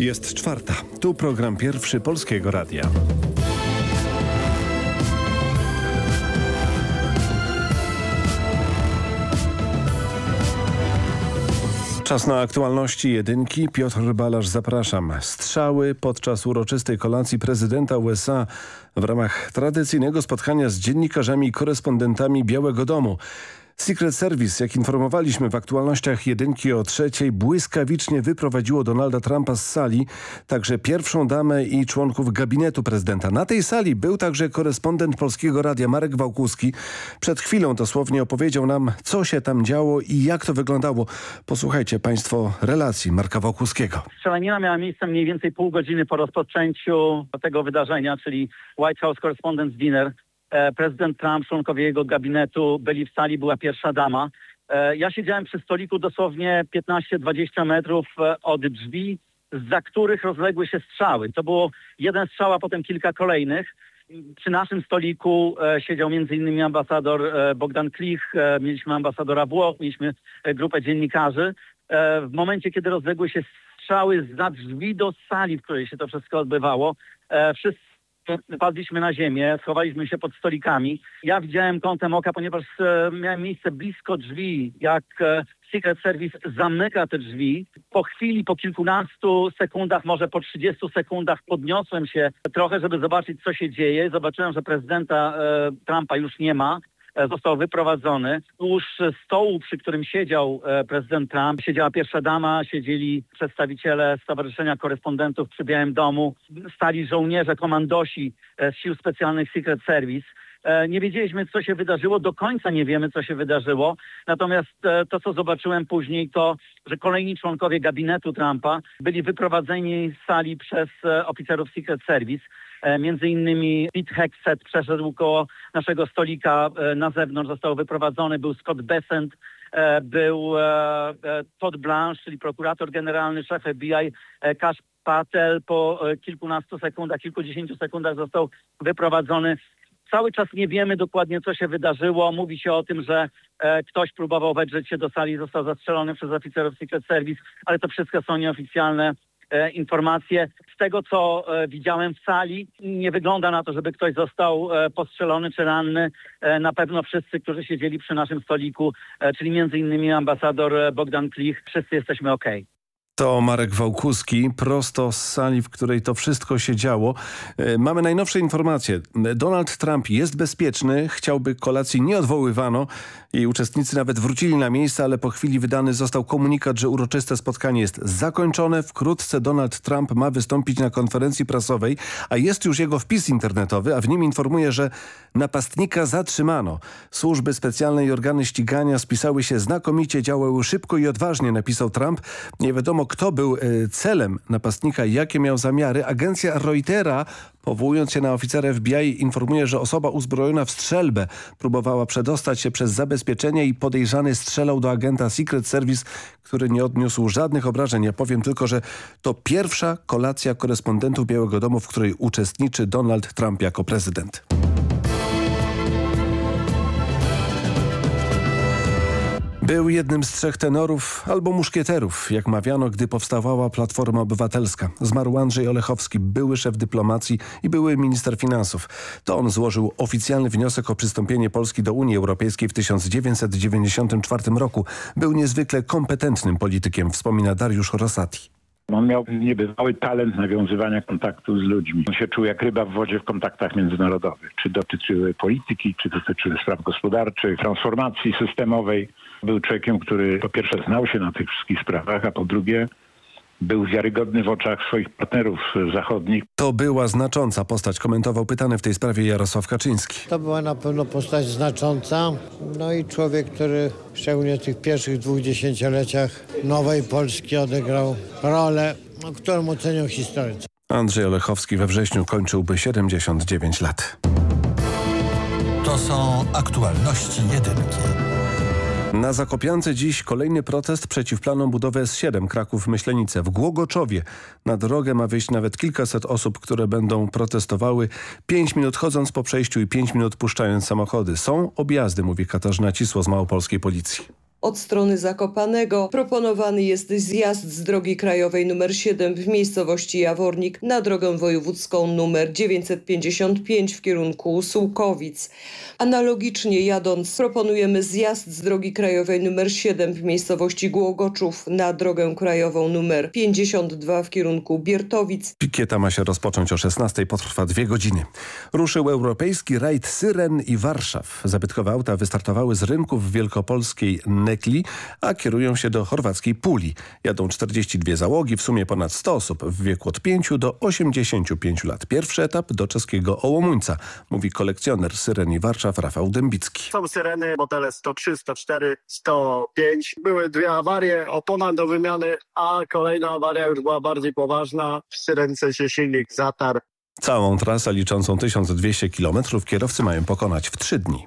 Jest czwarta. Tu program pierwszy Polskiego Radia. Czas na aktualności jedynki. Piotr Balasz, zapraszam. Strzały podczas uroczystej kolacji prezydenta USA w ramach tradycyjnego spotkania z dziennikarzami i korespondentami Białego Domu. Secret Service, jak informowaliśmy w aktualnościach jedynki o trzeciej, błyskawicznie wyprowadziło Donalda Trumpa z sali, także pierwszą damę i członków gabinetu prezydenta. Na tej sali był także korespondent Polskiego Radia Marek Wałkuski. Przed chwilą dosłownie opowiedział nam, co się tam działo i jak to wyglądało. Posłuchajcie Państwo relacji Marka Wałkuskiego. Strzelanina miała miejsce mniej więcej pół godziny po rozpoczęciu tego wydarzenia, czyli White House Correspondents Dinner. E, prezydent Trump, członkowie jego gabinetu byli w sali, była pierwsza dama. E, ja siedziałem przy stoliku dosłownie 15-20 metrów e, od drzwi, za których rozległy się strzały. To było jeden strzał, a potem kilka kolejnych. Przy naszym stoliku siedział m.in. ambasador Bogdan Klich, mieliśmy ambasadora Włoch, mieliśmy grupę dziennikarzy. W momencie, kiedy rozległy się strzały za drzwi do sali, w której się to wszystko odbywało, wszyscy padliśmy na ziemię, schowaliśmy się pod stolikami. Ja widziałem kątem oka, ponieważ e, miałem miejsce blisko drzwi, jak e, Secret Service zamyka te drzwi. Po chwili, po kilkunastu sekundach, może po 30 sekundach podniosłem się trochę, żeby zobaczyć, co się dzieje. Zobaczyłem, że prezydenta e, Trumpa już nie ma. E, został wyprowadzony. Tuż stołu, przy którym siedział e, prezydent Trump, siedziała pierwsza dama, siedzieli przedstawiciele Stowarzyszenia Korespondentów przy Białym Domu, stali żołnierze, komandosi z Sił Specjalnych Secret Service. E, nie wiedzieliśmy, co się wydarzyło, do końca nie wiemy, co się wydarzyło. Natomiast to, co zobaczyłem później, to, że kolejni członkowie gabinetu Trumpa byli wyprowadzeni z sali przez oficerów Secret Service. E, między innymi Pete Hexet przeszedł koło naszego stolika e, na zewnątrz, został wyprowadzony, był Scott Besant, e, był Todd Blanche, czyli prokurator generalny, szef FBI, Kash Patel po kilkunastu sekundach, kilkudziesięciu sekundach został wyprowadzony. Cały czas nie wiemy dokładnie, co się wydarzyło. Mówi się o tym, że ktoś próbował wedrzeć się do sali został zastrzelony przez oficerów Secret Service, ale to wszystko są nieoficjalne informacje. Z tego, co e, widziałem w sali, nie wygląda na to, żeby ktoś został e, postrzelony czy ranny. Na pewno wszyscy, którzy siedzieli przy naszym stoliku, czyli między innymi ambasador Bogdan Klich, wszyscy jesteśmy ok. To Marek Wałkuski, prosto z sali, w której to wszystko się działo. E, mamy najnowsze informacje. Donald Trump jest bezpieczny, chciałby kolacji nie odwoływano i uczestnicy nawet wrócili na miejsce, ale po chwili wydany został komunikat, że uroczyste spotkanie jest zakończone. Wkrótce Donald Trump ma wystąpić na konferencji prasowej, a jest już jego wpis internetowy, a w nim informuje, że napastnika zatrzymano. Służby specjalne i organy ścigania spisały się znakomicie, działały szybko i odważnie, napisał Trump. Nie wiadomo, kto był e, celem napastnika i jakie miał zamiary. Agencja Reutera, powołując się na oficera FBI, informuje, że osoba uzbrojona w strzelbę próbowała przedostać się przez zabezpieczenie i podejrzany strzelał do agenta Secret Service, który nie odniósł żadnych obrażeń. Ja powiem tylko, że to pierwsza kolacja korespondentów Białego Domu, w której uczestniczy Donald Trump jako prezydent. Był jednym z trzech tenorów albo muszkieterów, jak mawiano, gdy powstawała Platforma Obywatelska. Zmarł Andrzej Olechowski, były szef dyplomacji i były minister finansów. To on złożył oficjalny wniosek o przystąpienie Polski do Unii Europejskiej w 1994 roku. Był niezwykle kompetentnym politykiem, wspomina Dariusz Rosati. On miał niebywały talent nawiązywania kontaktu z ludźmi. On się czuł jak ryba w wodzie w kontaktach międzynarodowych. Czy dotyczyły polityki, czy dotyczyły spraw gospodarczych, transformacji systemowej. Był człowiekiem, który po pierwsze znał się na tych wszystkich sprawach, a po drugie był wiarygodny w oczach swoich partnerów zachodnich. To była znacząca postać, komentował pytany w tej sprawie Jarosław Kaczyński. To była na pewno postać znacząca, no i człowiek, który szczególnie w tych pierwszych dwóch dziesięcioleciach nowej Polski odegrał rolę, no, którą ocenią historycy. Andrzej Olechowski we wrześniu kończyłby 79 lat. To są aktualności jedynki. Na Zakopiance dziś kolejny protest przeciw planom budowy S7 Kraków-Myślenice. W Głogoczowie na drogę ma wyjść nawet kilkaset osób, które będą protestowały 5 minut chodząc po przejściu i 5 minut puszczając samochody. Są objazdy, mówi Katarzyna Cisło z Małopolskiej Policji. Od strony Zakopanego proponowany jest zjazd z drogi krajowej nr 7 w miejscowości Jawornik na drogę wojewódzką nr 955 w kierunku Sułkowic. Analogicznie jadąc proponujemy zjazd z drogi krajowej nr 7 w miejscowości Głogoczów na drogę krajową nr 52 w kierunku Biertowic. Pikieta ma się rozpocząć o 16, potrwa dwie godziny. Ruszył europejski rajd Syren i Warszaw. Zabytkowe auta wystartowały z rynków wielkopolskiej Nekli, a kierują się do chorwackiej Puli. Jadą 42 załogi, w sumie ponad 100 osób w wieku od 5 do 85 lat. Pierwszy etap do czeskiego Ołomuńca, mówi kolekcjoner Syren i Warszaw Rafał Dębicki. Są syreny, modele 103, 104, 105. Były dwie awarie, opona do wymiany, a kolejna awaria już była bardziej poważna. W syrence się silnik zatarł. Całą trasę liczącą 1200 km kierowcy mają pokonać w 3 dni.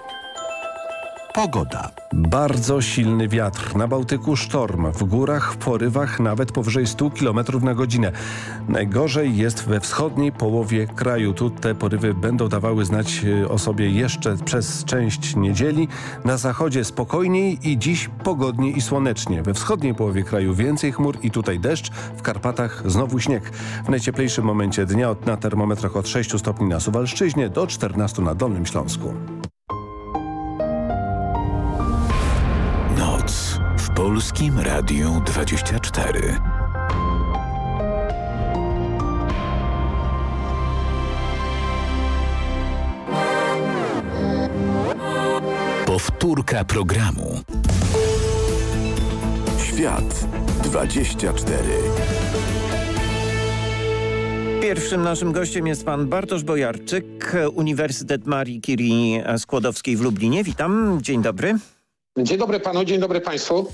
Pogoda. Bardzo silny wiatr. Na Bałtyku sztorm. W górach, w porywach nawet powyżej 100 km na godzinę. Najgorzej jest we wschodniej połowie kraju. Tu te porywy będą dawały znać e, o sobie jeszcze przez część niedzieli. Na zachodzie spokojniej i dziś pogodnie i słonecznie. We wschodniej połowie kraju więcej chmur i tutaj deszcz. W Karpatach znowu śnieg. W najcieplejszym momencie dnia na termometrach od 6 stopni na Suwalszczyźnie do 14 na Dolnym Śląsku. Polskim Radiu 24. Powtórka programu. Świat 24. Pierwszym naszym gościem jest pan Bartosz Bojarczyk, Uniwersytet Marii Curie Skłodowskiej w Lublinie. Witam, dzień dobry. Dzień dobry panu, dzień dobry państwu.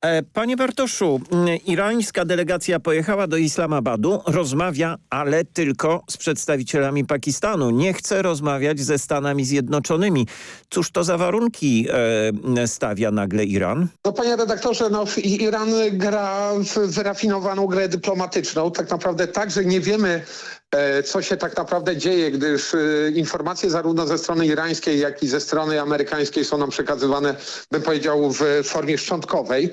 E, Panie Bartoszu, mm, irańska delegacja pojechała do Islamabadu, rozmawia, ale tylko z przedstawicielami Pakistanu. Nie chce rozmawiać ze Stanami Zjednoczonymi. Cóż to za warunki e, stawia nagle Iran? No panie redaktorze, no Iran gra w wyrafinowaną grę dyplomatyczną. Tak naprawdę także nie wiemy, co się tak naprawdę dzieje, gdyż e, informacje zarówno ze strony irańskiej, jak i ze strony amerykańskiej są nam przekazywane, bym powiedział, w formie szczątkowej.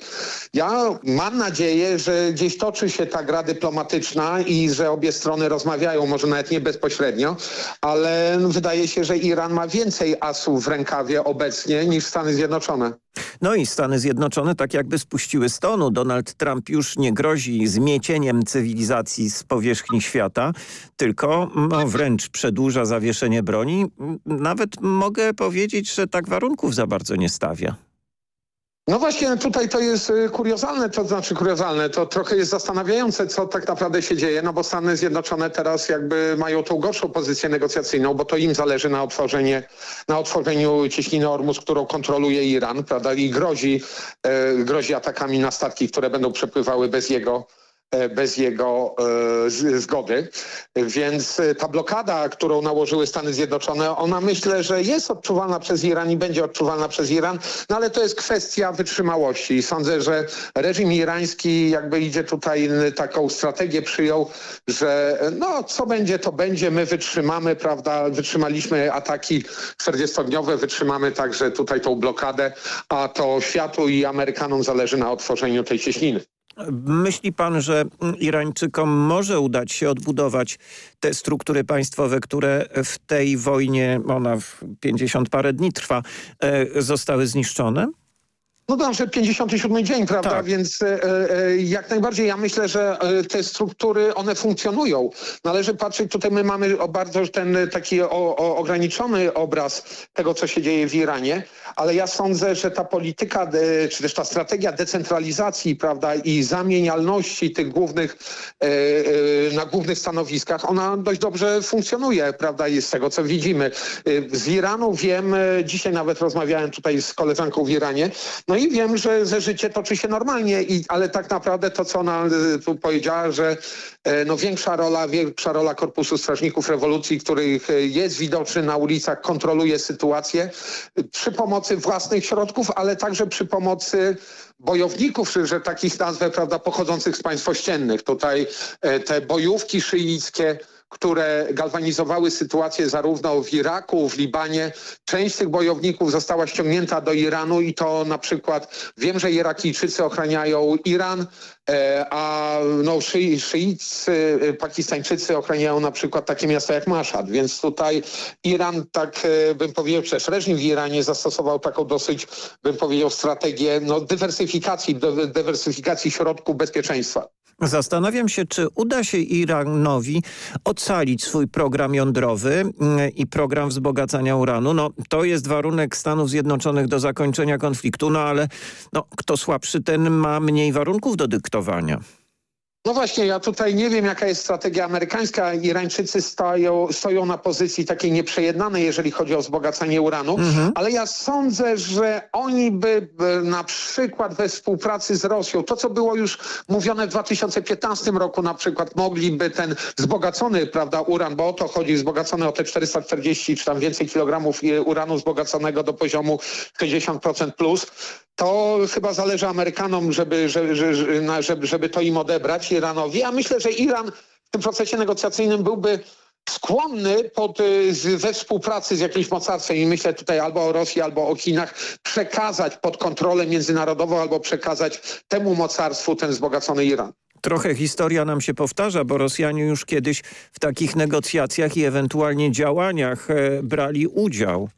Ja mam nadzieję, że gdzieś toczy się ta gra dyplomatyczna i że obie strony rozmawiają, może nawet nie bezpośrednio, ale wydaje się, że Iran ma więcej asów w rękawie obecnie niż Stany Zjednoczone. No i Stany Zjednoczone tak jakby spuściły stonu. Donald Trump już nie grozi zmiecieniem cywilizacji z powierzchni świata, tylko no, wręcz przedłuża zawieszenie broni. Nawet mogę powiedzieć, że tak warunków za bardzo nie stawia. No właśnie tutaj to jest y, kuriozalne, to znaczy kuriozalne, to trochę jest zastanawiające, co tak naprawdę się dzieje, no bo Stany Zjednoczone teraz jakby mają tą gorszą pozycję negocjacyjną, bo to im zależy na otworzenie, na otworzeniu cieśniny Ormus, którą kontroluje Iran, prawda, i grozi, e, grozi atakami na statki, które będą przepływały bez jego bez jego e, zgody. Więc e, ta blokada, którą nałożyły Stany Zjednoczone, ona myślę, że jest odczuwalna przez Iran i będzie odczuwalna przez Iran, no ale to jest kwestia wytrzymałości. I sądzę, że reżim irański jakby idzie tutaj taką strategię przyjął, że e, no co będzie, to będzie, my wytrzymamy, prawda, wytrzymaliśmy ataki 40-dniowe, wytrzymamy także tutaj tą blokadę, a to światu i Amerykanom zależy na otworzeniu tej cieśniny. Myśli pan, że Irańczykom może udać się odbudować te struktury państwowe, które w tej wojnie, ona w 50 parę dni trwa, e, zostały zniszczone? No dobrze, 57 dzień, prawda? Tak. Więc e, e, jak najbardziej ja myślę, że e, te struktury, one funkcjonują. Należy patrzeć, tutaj my mamy bardzo ten taki o, o, ograniczony obraz tego, co się dzieje w Iranie, ale ja sądzę, że ta polityka, de, czy też ta strategia decentralizacji, prawda, i zamienialności tych głównych, e, e, na głównych stanowiskach, ona dość dobrze funkcjonuje, prawda, i z tego, co widzimy. E, Z Iranu wiem, e, dzisiaj nawet rozmawiałem tutaj z koleżanką w Iranie, no No i wiem, że, że życie toczy się normalnie, i, ale tak naprawdę to, co ona y, tu powiedziała, że e, no, większa rola, większa rola Korpusu Strażników Rewolucji, których e, jest widoczny na ulicach, kontroluje sytuację przy pomocy własnych środków, ale także przy pomocy bojowników, że takich nazwę, prawda, pochodzących z państw ościennych. Tutaj e, te bojówki szyickie, które galwanizowały sytuację zarówno w Iraku, w Libanie. Część tych bojowników została ściągnięta do Iranu i to na przykład wiem, że Irakijczycy ochraniają Iran, e, a no, szy, szyicy, e, pakistańczycy ochraniają na przykład takie miasta jak Maszad, więc tutaj Iran, tak e, bym powiedział, przecież reżim w Iranie zastosował taką dosyć, bym powiedział, strategię no, dywersyfikacji, dywersyfikacji środków bezpieczeństwa. Zastanawiam się, czy uda się Iranowi ocalić swój program jądrowy mm, i program wzbogacania uranu. No, to jest warunek Stanów Zjednoczonych do zakończenia konfliktu, no ale no, kto słabszy, ten ma mniej warunków do dyktowania. No właśnie, ja tutaj nie wiem, jaka jest strategia amerykańska. Irańczycy stoją, stoją na pozycji takiej nieprzejednanej, jeżeli chodzi o wzbogacanie uranu, mhm. ale ja sądzę, że oni by na przykład we współpracy z Rosją, to co było już mówione w 2015 roku na przykład, mogliby ten wzbogacony, prawda, uran, bo o to chodzi, wzbogacony o te 440 czy tam więcej kilogramów uranu wzbogaconego do poziomu 60% plus, to chyba zależy Amerykanom, żeby, żeby, żeby, żeby to im odebrać, Iranowi. Ja myślę, że Iran w tym procesie negocjacyjnym byłby skłonny pod, y, we współpracy z jakimś mocarstwem i myślę tutaj albo o Rosji, albo o Chinach, przekazać pod kontrolę międzynarodową albo przekazać temu mocarstwu ten wzbogacony Iran. Trochę historia nam się powtarza, bo Rosjanie już kiedyś w takich negocjacjach i ewentualnie działaniach e, brali udział.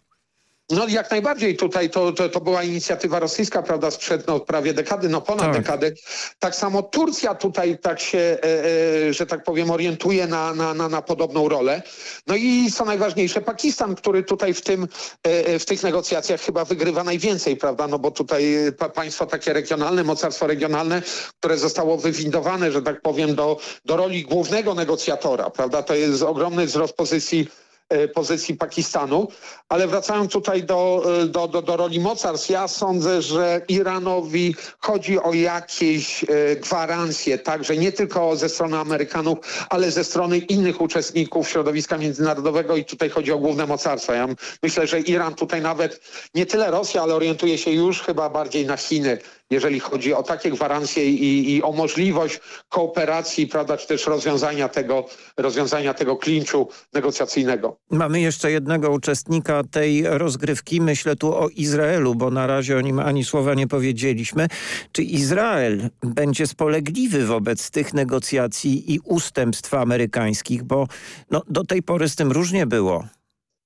No jak najbardziej tutaj to, to, to, była inicjatywa rosyjska, prawda, sprzed no, prawie dekady, no ponad tak. dekady. Tak samo Turcja tutaj tak się, e, e, że tak powiem, orientuje na, na, na, na, podobną rolę. No i co najważniejsze, Pakistan, który tutaj w, tym, e, e w tych negocjacjach chyba wygrywa najwięcej, prawda, no bo tutaj pa, państwo takie regionalne, mocarstwo regionalne, które zostało wywindowane, że tak powiem, do, do roli głównego negocjatora, prawda, to jest ogromny wzrost pozycji E, pozycji Pakistanu. Ale wracając tutaj do, e, do, do, do roli mocarstw, ja sądzę, że Iranowi chodzi o jakieś e, gwarancje, także nie tylko ze strony Amerykanów, ale ze strony innych uczestników środowiska międzynarodowego i tutaj chodzi o główne mocarstwa. Ja myślę, że Iran tutaj nawet nie tyle Rosja, ale orientuje się już chyba bardziej na Chiny jeżeli chodzi o takie gwarancje i, i, o możliwość kooperacji, prawda, czy też rozwiązania tego, rozwiązania tego klinczu negocjacyjnego. Mamy jeszcze jednego uczestnika tej rozgrywki. Myślę tu o Izraelu, bo na razie o nim ani słowa nie powiedzieliśmy. Czy Izrael będzie spolegliwy wobec tych negocjacji i ustępstw amerykańskich? Bo no, do tej pory z tym różnie było.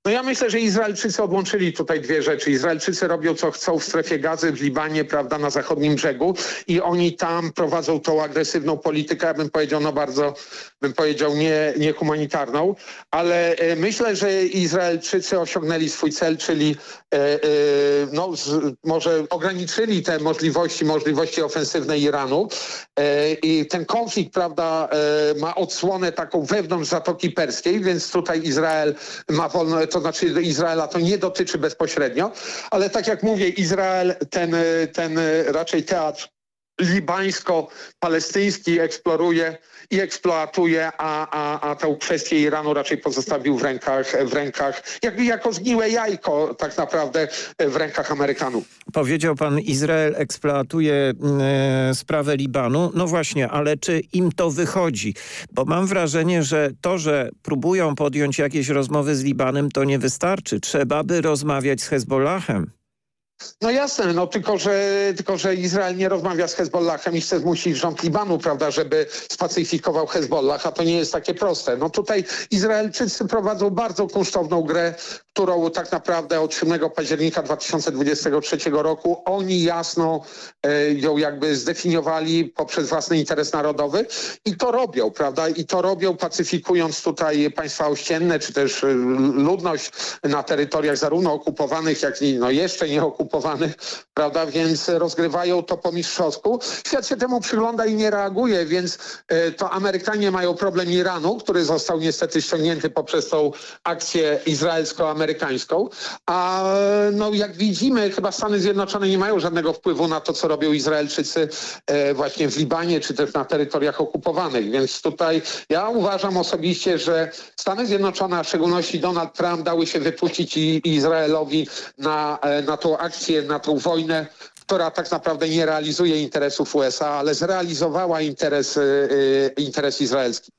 No ja myślę, że Izraelczycy odłączyli tutaj dwie rzeczy. Izraelczycy robią co chcą w strefie gazy, w Libanie, prawda, na zachodnim brzegu i oni tam prowadzą tą agresywną politykę, ja bym powiedział, no bardzo, bym powiedział, nie, niehumanitarną, ale e, myślę, że Izraelczycy osiągnęli swój cel, czyli e, e, no, może ograniczyli te możliwości, możliwości ofensywne Iranu i ten konflikt, prawda, ma odsłonę taką wewnątrz Zatoki Perskiej, więc tutaj Izrael ma wolne to znaczy Izraela to nie dotyczy bezpośrednio, ale tak jak mówię, Izrael ten, ten raczej teatr libańsko-palestyński eksploruje i eksploatuje, a, a, a tę kwestię Iranu raczej pozostawił w rękach, w rękach jakby jako zgniłe jajko tak naprawdę w rękach Amerykanów. Powiedział pan, Izrael eksploatuje e, sprawę Libanu. No właśnie, ale czy im to wychodzi? Bo mam wrażenie, że to, że próbują podjąć jakieś rozmowy z Libanem, to nie wystarczy. Trzeba by rozmawiać z Hezbollahem. No jasne, no tylko że, tylko, że Izrael nie rozmawia z Hezbollahem i chce zmusić rząd Libanu, prawda, żeby spacyfikował Hezbollah, a to nie jest takie proste. No tutaj Izraelczycy prowadzą bardzo kunsztowną grę, którą tak naprawdę od 7 października 2023 roku oni jasno e, ją jakby zdefiniowali poprzez własny interes narodowy i to robią, prawda, i to robią pacyfikując tutaj państwa ościenne, czy też e, ludność na terytoriach zarówno okupowanych, jak i no jeszcze nie okupowanych, okupowanych, prawda, więc rozgrywają to po mistrzowsku. Świat się temu przygląda i nie reaguje, więc e, to Amerykanie mają problem Iranu, który został niestety ściągnięty poprzez tą akcję izraelsko-amerykańską amerykańską, a no jak widzimy chyba Stany Zjednoczone nie mają żadnego wpływu na to, co robią Izraelczycy e, właśnie w Libanie, czy też na terytoriach okupowanych, więc tutaj ja uważam osobiście, że Stany Zjednoczone, a w szczególności Donald Trump dały się wypuścić Izraelowi na, e, na tą akcję, na tą wojnę, która tak naprawdę nie realizuje interesów USA, ale zrealizowała interes, e, interes izraelski.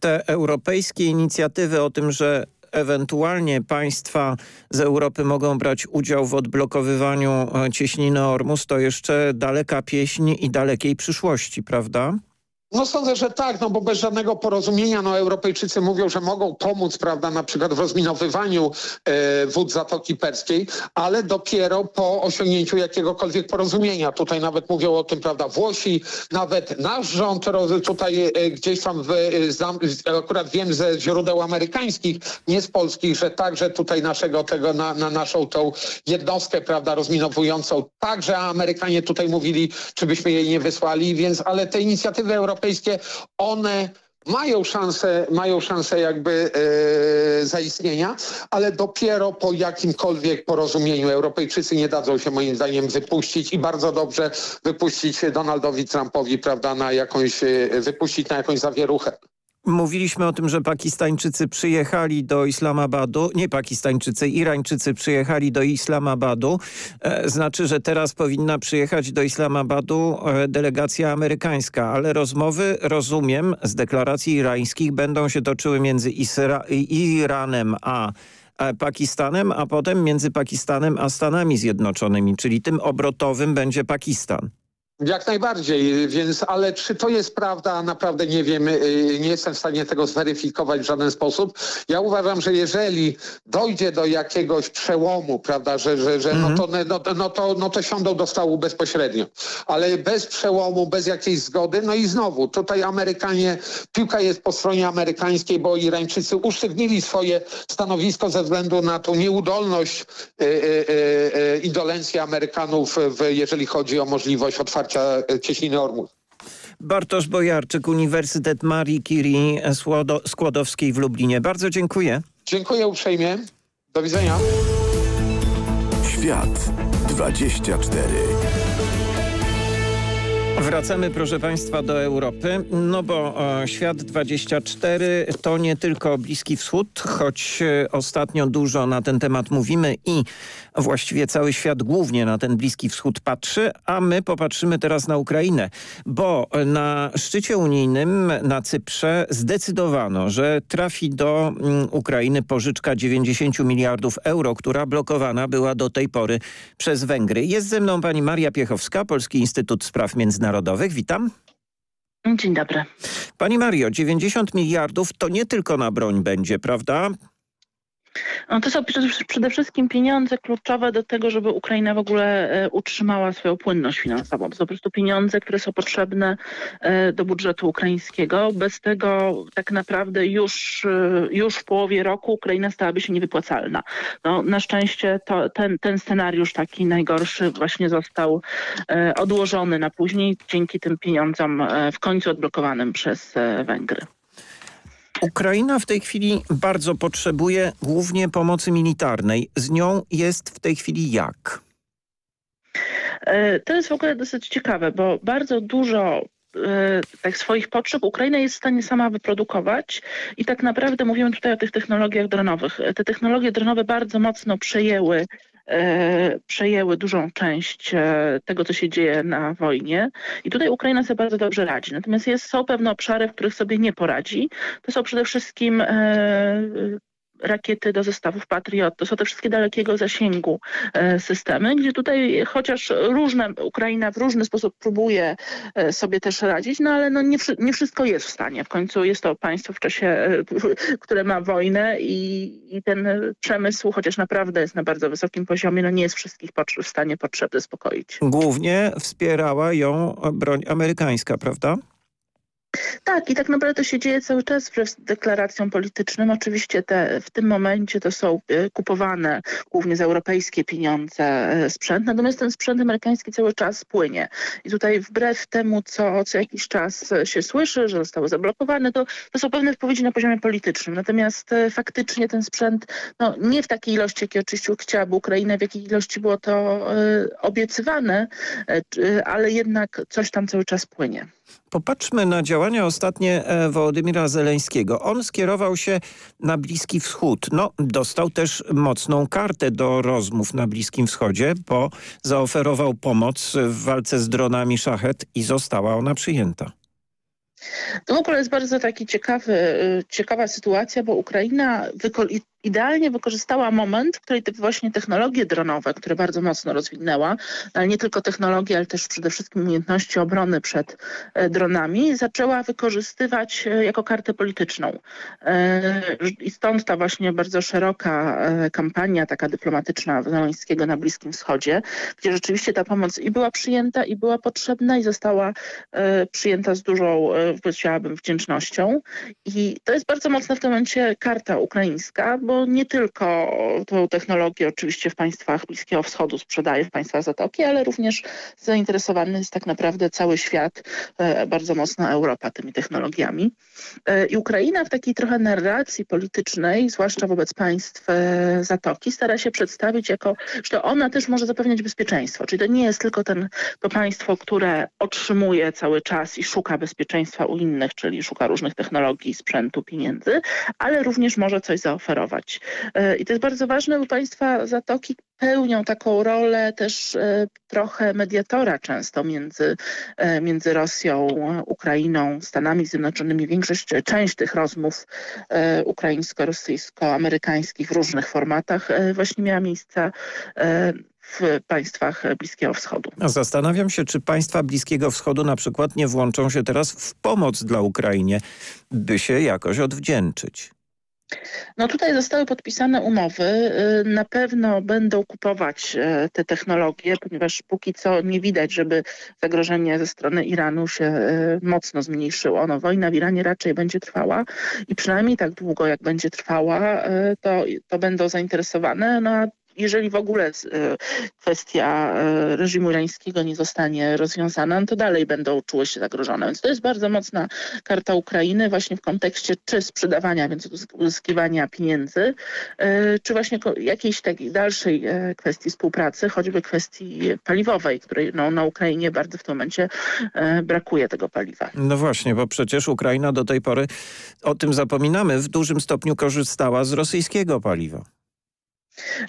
Te europejskie inicjatywy o tym, że ewentualnie państwa z Europy mogą brać udział w odblokowywaniu e, cieśniny Ormus, to jeszcze daleka pieśń i dalekiej przyszłości, prawda? No sądzę, że tak, no bo bez żadnego porozumienia no Europejczycy mówią, że mogą pomóc, prawda, na przykład w rozminowywaniu e, wód Zatoki Perskiej, ale dopiero po osiągnięciu jakiegokolwiek porozumienia. Tutaj nawet mówią o tym, prawda, Włosi, nawet nasz rząd tutaj e, gdzieś tam, w, e, akurat wiem ze źródeł amerykańskich, nie z polskich, że także tutaj naszego tego, na, na naszą tą jednostkę, prawda, rozminowującą, także Amerykanie tutaj mówili, czy byśmy jej nie wysłali, więc, ale te inicjatywy europejskie europejskie, one mają szansę, mają szansę jakby e, zaistnienia, ale dopiero po jakimkolwiek porozumieniu Europejczycy nie dadzą się moim zdaniem wypuścić i bardzo dobrze wypuścić Donaldowi Trumpowi, prawda, na jakąś, e, wypuścić na jakąś zawieruchę. Mówiliśmy o tym, że Pakistańczycy przyjechali do Islamabadu, nie Pakistańczycy, Irańczycy przyjechali do Islamabadu. E, znaczy, że teraz powinna przyjechać do Islamabadu e, delegacja amerykańska, ale rozmowy, rozumiem, z deklaracji irańskich będą się toczyły między Isra Iranem a Pakistanem, a potem między Pakistanem a Stanami Zjednoczonymi, czyli tym obrotowym będzie Pakistan. Jak najbardziej, więc ale czy to jest prawda, naprawdę nie wiem, y, nie jestem w stanie tego zweryfikować w żaden sposób. Ja uważam, że jeżeli dojdzie do jakiegoś przełomu, prawda, że, że, że no, to, no, no, to, no to siądą do stołu bezpośrednio, ale bez przełomu, bez jakiejś zgody, no i znowu tutaj Amerykanie, piłka jest po stronie amerykańskiej, bo Irańczycy usztywnili swoje stanowisko ze względu na tą nieudolność, yy, yy, yy, indolencję Amerykanów, w, jeżeli chodzi o możliwość otwarcia otwarcia cieśniny Ormus. Bartosz Bojarczyk, Uniwersytet Marii Curie Skłodowskiej w Lublinie. Bardzo dziękuję. Dziękuję uprzejmie. Do widzenia. Świat 24. Wracamy, proszę Państwa, do Europy, no bo e, świat 24 to nie tylko Bliski Wschód, choć e, ostatnio dużo na ten temat mówimy i właściwie cały świat głównie na ten Bliski Wschód patrzy, a my popatrzymy teraz na Ukrainę, bo na szczycie unijnym na Cyprze zdecydowano, że trafi do mm, Ukrainy pożyczka 90 miliardów euro, która blokowana była do tej pory przez Węgry. Jest ze mną pani Maria Piechowska, Polski Instytut Spraw Międzynarodowych. Witam. Dzień dobry. Pani Mario, 90 miliardów to nie tylko na broń będzie, prawda? No to są przede wszystkim pieniądze kluczowe do tego, żeby Ukraina w ogóle e, utrzymała swoją płynność finansową. To są po prostu pieniądze, które są potrzebne e, do budżetu ukraińskiego. Bez tego tak naprawdę już, e, już w połowie roku Ukraina stałaby się niewypłacalna. No, na szczęście to, ten, ten scenariusz taki najgorszy właśnie został odłożony na później dzięki tym pieniądzom w końcu odblokowanym przez Węgry. Ukraina w tej chwili bardzo potrzebuje głównie pomocy militarnej. Z nią jest w tej chwili jak? E, to jest w ogóle dosyć ciekawe, bo bardzo dużo e, tak swoich potrzeb Ukraina jest w stanie sama wyprodukować i tak naprawdę mówimy tutaj o tych technologiach dronowych. Te technologie dronowe bardzo mocno przejęły E, przejęły dużą część e, tego, co się dzieje na wojnie. I tutaj Ukraina sobie bardzo dobrze radzi. Natomiast jest, są pewne obszary, w których sobie nie poradzi. To są przede wszystkim e, rakiety do zestawów Patriot. To są te wszystkie dalekiego zasięgu e, systemy, gdzie tutaj chociaż różne, Ukraina w różny sposób próbuje e, sobie też radzić, no ale no nie, nie wszystko jest w stanie. W końcu jest to państwo w czasie, e, które ma wojnę i, i ten przemysł, chociaż naprawdę jest na bardzo wysokim poziomie, no nie jest wszystkich w stanie potrzeb zaspokoić. Głównie wspierała ją broń amerykańska, prawda? Tak, i tak naprawdę to się dzieje cały czas wbrew deklaracjom politycznym. Oczywiście te, w tym momencie to są e, kupowane głównie za europejskie pieniądze e, sprzęt, natomiast ten sprzęt amerykański cały czas płynie. I tutaj wbrew temu, co co jakiś czas się słyszy, że zostały zablokowane, to, to są pewne wypowiedzi na poziomie politycznym. Natomiast faktycznie ten sprzęt, no nie w takiej ilości, jakiej oczywiście chciałaby Ukraina, w jakiej ilości było to y, obiecywane, y, ale jednak coś tam cały czas płynie. Popatrzmy na działania ostatnie e, Wołodymira Zeleńskiego. On skierował się na Bliski Wschód. No, dostał też mocną kartę do rozmów na Bliskim Wschodzie, bo zaoferował pomoc w walce z dronami Szachet i została ona przyjęta. To w ogóle jest bardzo taki ciekawy, y, ciekawa sytuacja, bo Ukraina idealnie wykorzystała moment, w której te właśnie technologie dronowe, które bardzo mocno rozwinęła, ale nie tylko technologie, ale też przede wszystkim umiejętności obrony przed e, dronami, zaczęła wykorzystywać e, jako kartę polityczną. E, I stąd ta właśnie bardzo szeroka kampania taka dyplomatyczna Zeleńskiego na Bliskim Wschodzie, gdzie rzeczywiście ta pomoc i była przyjęta, i była potrzebna, i została przyjęta z dużą, powiedziałabym, wdzięcznością. I to jest bardzo mocna w tym momencie karta ukraińska, bo nie tylko tą technologię oczywiście w państwach Bliskiego Wschodu sprzedaje, w państwach Zatoki, ale również zainteresowany jest tak naprawdę cały świat, e, bardzo mocno Europa tymi technologiami. E, I Ukraina w takiej trochę narracji politycznej, zwłaszcza wobec państw e, Zatoki, stara się przedstawić jako, że to ona też może zapewniać bezpieczeństwo. Czyli to nie jest tylko ten, to państwo, które otrzymuje cały czas i szuka bezpieczeństwa u innych, czyli szuka różnych technologii, sprzętu, pieniędzy, ale również może coś zaoferować. E, I to jest bardzo ważne, bo państwa Zatoki pełnią taką rolę też e, trochę mediatora często między, e, między Rosją, Ukrainą, Stanami Zjednoczonymi. Większość, część tych rozmów ukraińsko-rosyjsko-amerykańskich w różnych formatach właśnie miała miejsce w państwach Bliskiego Wschodu. Zastanawiam się, czy państwa Bliskiego Wschodu na przykład nie włączą się teraz w pomoc dla Ukrainie, by się jakoś odwdzięczyć. No tutaj zostały podpisane umowy. Y, na pewno będą kupować e, te technologie, ponieważ póki co nie widać, żeby zagrożenie ze strony Iranu się e, mocno zmniejszyło. No, wojna w Iranie raczej będzie trwała i przynajmniej tak długo, jak będzie trwała, to, to będą zainteresowane. No, jeżeli w ogóle e, kwestia e, reżimu irańskiego nie zostanie rozwiązana, no to dalej będą czuły się zagrożone. Więc to jest bardzo mocna karta Ukrainy właśnie w kontekście czy sprzedawania, więc uzyskiwania pieniędzy, e, czy właśnie jakiejś takiej dalszej kwestii współpracy, choćby kwestii paliwowej, której no, na Ukrainie bardzo w tym momencie brakuje tego paliwa. No właśnie, bo przecież Ukraina do tej pory, o tym zapominamy, w dużym stopniu korzystała z rosyjskiego paliwa.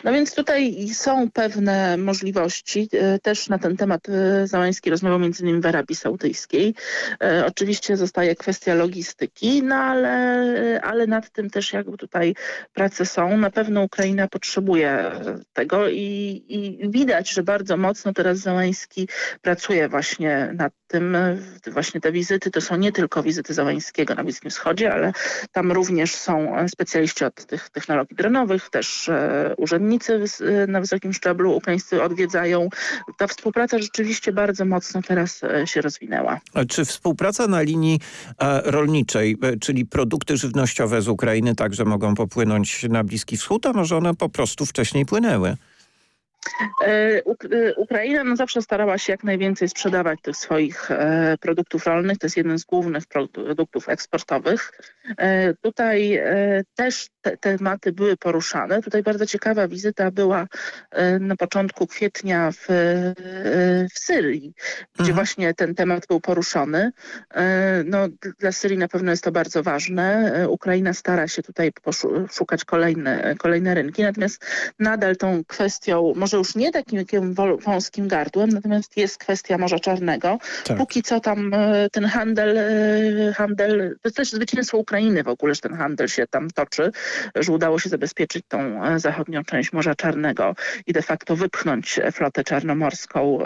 No więc tutaj są pewne możliwości. E, też na ten temat e, Załęski rozmawiał między innymi w Arabii Saudyjskiej. E, oczywiście zostaje kwestia logistyki, no ale, ale nad tym też jakby tutaj prace są. Na pewno Ukraina potrzebuje tego i, i widać, że bardzo mocno teraz Załęski pracuje właśnie nad tym. Właśnie te wizyty to są nie tylko wizyty Załęskiego na Bliskim Wschodzie, ale tam również są specjaliści od tych technologii dronowych, też urzędnicy na wysokim szczeblu ukraińscy odwiedzają. Ta współpraca rzeczywiście bardzo mocno teraz e, się rozwinęła. A czy współpraca na linii e, rolniczej, e, czyli produkty żywnościowe z Ukrainy także mogą popłynąć na Bliski Wschód, a może one po prostu wcześniej płynęły? E, e, Ukraina no zawsze starała się jak najwięcej sprzedawać tych swoich e, produktów rolnych. To jest jeden z głównych produktów eksportowych. Tutaj też te tematy były poruszane. Tutaj bardzo ciekawa wizyta była na początku kwietnia w, w Syrii, gdzie mhm. właśnie ten temat był poruszony. No, dla Syrii na pewno jest to bardzo ważne. Ukraina stara się tutaj szukać kolejne, kolejne rynki, natomiast nadal tą kwestią, może już nie takim wąskim gardłem, natomiast jest kwestia Morza Czarnego. Tak. Póki co tam e, ten handel, e, handel, to jest też zwycięstwo Ukrainy w ogóle, że ten handel się tam toczy, że udało się zabezpieczyć tą e, zachodnią część Morza Czarnego i de facto wypchnąć flotę czarnomorską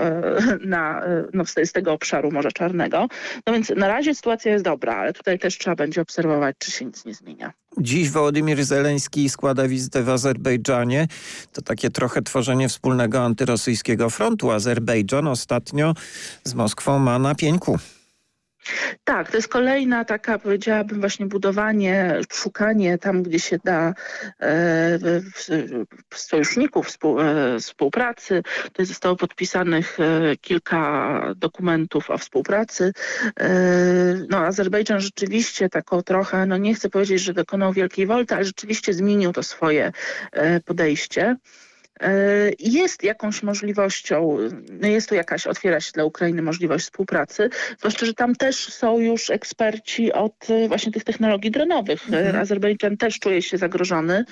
na, no, z tego obszaru Morza Czarnego. No więc na razie sytuacja jest dobra, ale tutaj też trzeba będzie obserwować, czy się nic nie zmienia. Dziś Wołodymir Zeleński składa wizytę w Azerbejdżanie. To takie trochę tworzenie wspólnego antyrosyjskiego frontu. Azerbejdżan ostatnio z Moskwą ma na pieńku. Tak, to jest kolejna taka, powiedziałabym, właśnie budowanie, szukanie tam, gdzie się da e, sojuszników, współ, e, współpracy. Tutaj zostało podpisanych e, kilka dokumentów o współpracy. E, no, Azerbejdżan rzeczywiście taką trochę, no nie chcę powiedzieć, że dokonał wielkiej wolty, ale rzeczywiście zmienił to swoje e, podejście. E, jest jakąś możliwością, no jest tu jakaś, otwiera się dla Ukrainy możliwość współpracy, zwłaszcza, że tam też są już eksperci od e, właśnie tych technologii dronowych. Mhm. Azerbejdżan też czuje się zagrożony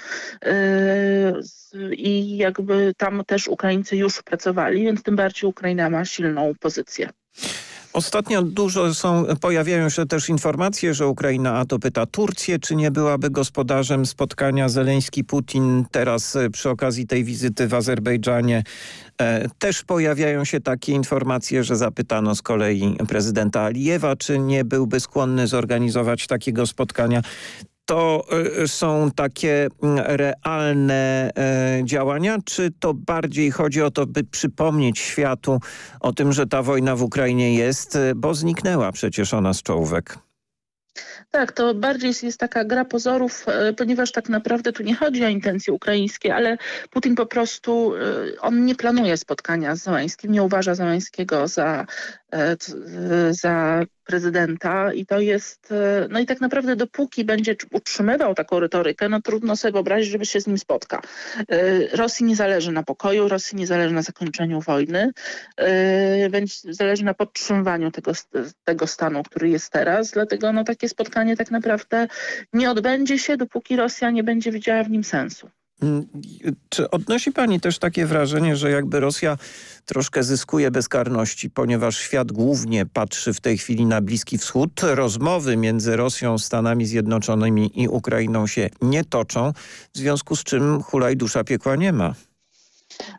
i jakby tam też Ukraińcy już pracowali, więc tym bardziej Ukraina ma silną pozycję. Ostatnio dużo są, pojawiają się też informacje, że Ukraina a to pyta Turcję, czy nie byłaby gospodarzem spotkania Zeleński-Putin teraz e, przy okazji tej wizyty w Azerbejdżanie. E, też pojawiają się takie informacje, że zapytano z kolei prezydenta Alijewa, czy nie byłby skłonny zorganizować takiego spotkania to y, są takie mm, realne e, działania, czy to bardziej chodzi o to, by przypomnieć światu o tym, że ta wojna w Ukrainie jest, e, bo zniknęła przecież ona z czołówek? Tak, to bardziej jest taka gra pozorów, e, ponieważ tak naprawdę tu nie chodzi o intencje ukraińskie, ale Putin po prostu, on nie planuje spotkania z Załęskim, nie uważa Załęskiego za, za prezydenta i to jest, e, no i tak naprawdę dopóki będzie utrzymywał taką retorykę, no trudno sobie wyobrazić, żeby się z nim spotka. E, Rosji nie zależy na pokoju, Rosji nie zależy na zakończeniu wojny, e, zależy na podtrzymywaniu tego, tego stanu, który jest teraz, dlatego no takie spotkanie tak naprawdę nie odbędzie się, dopóki Rosja nie będzie widziała w nim sensu. Mm, czy odnosi pani też takie wrażenie, że jakby Rosja troszkę zyskuje bezkarności, ponieważ świat głównie patrzy w tej chwili na Bliski Wschód. Rozmowy między Rosją, Stanami Zjednoczonymi i Ukrainą się nie toczą, w związku z czym hulaj dusza piekła nie ma.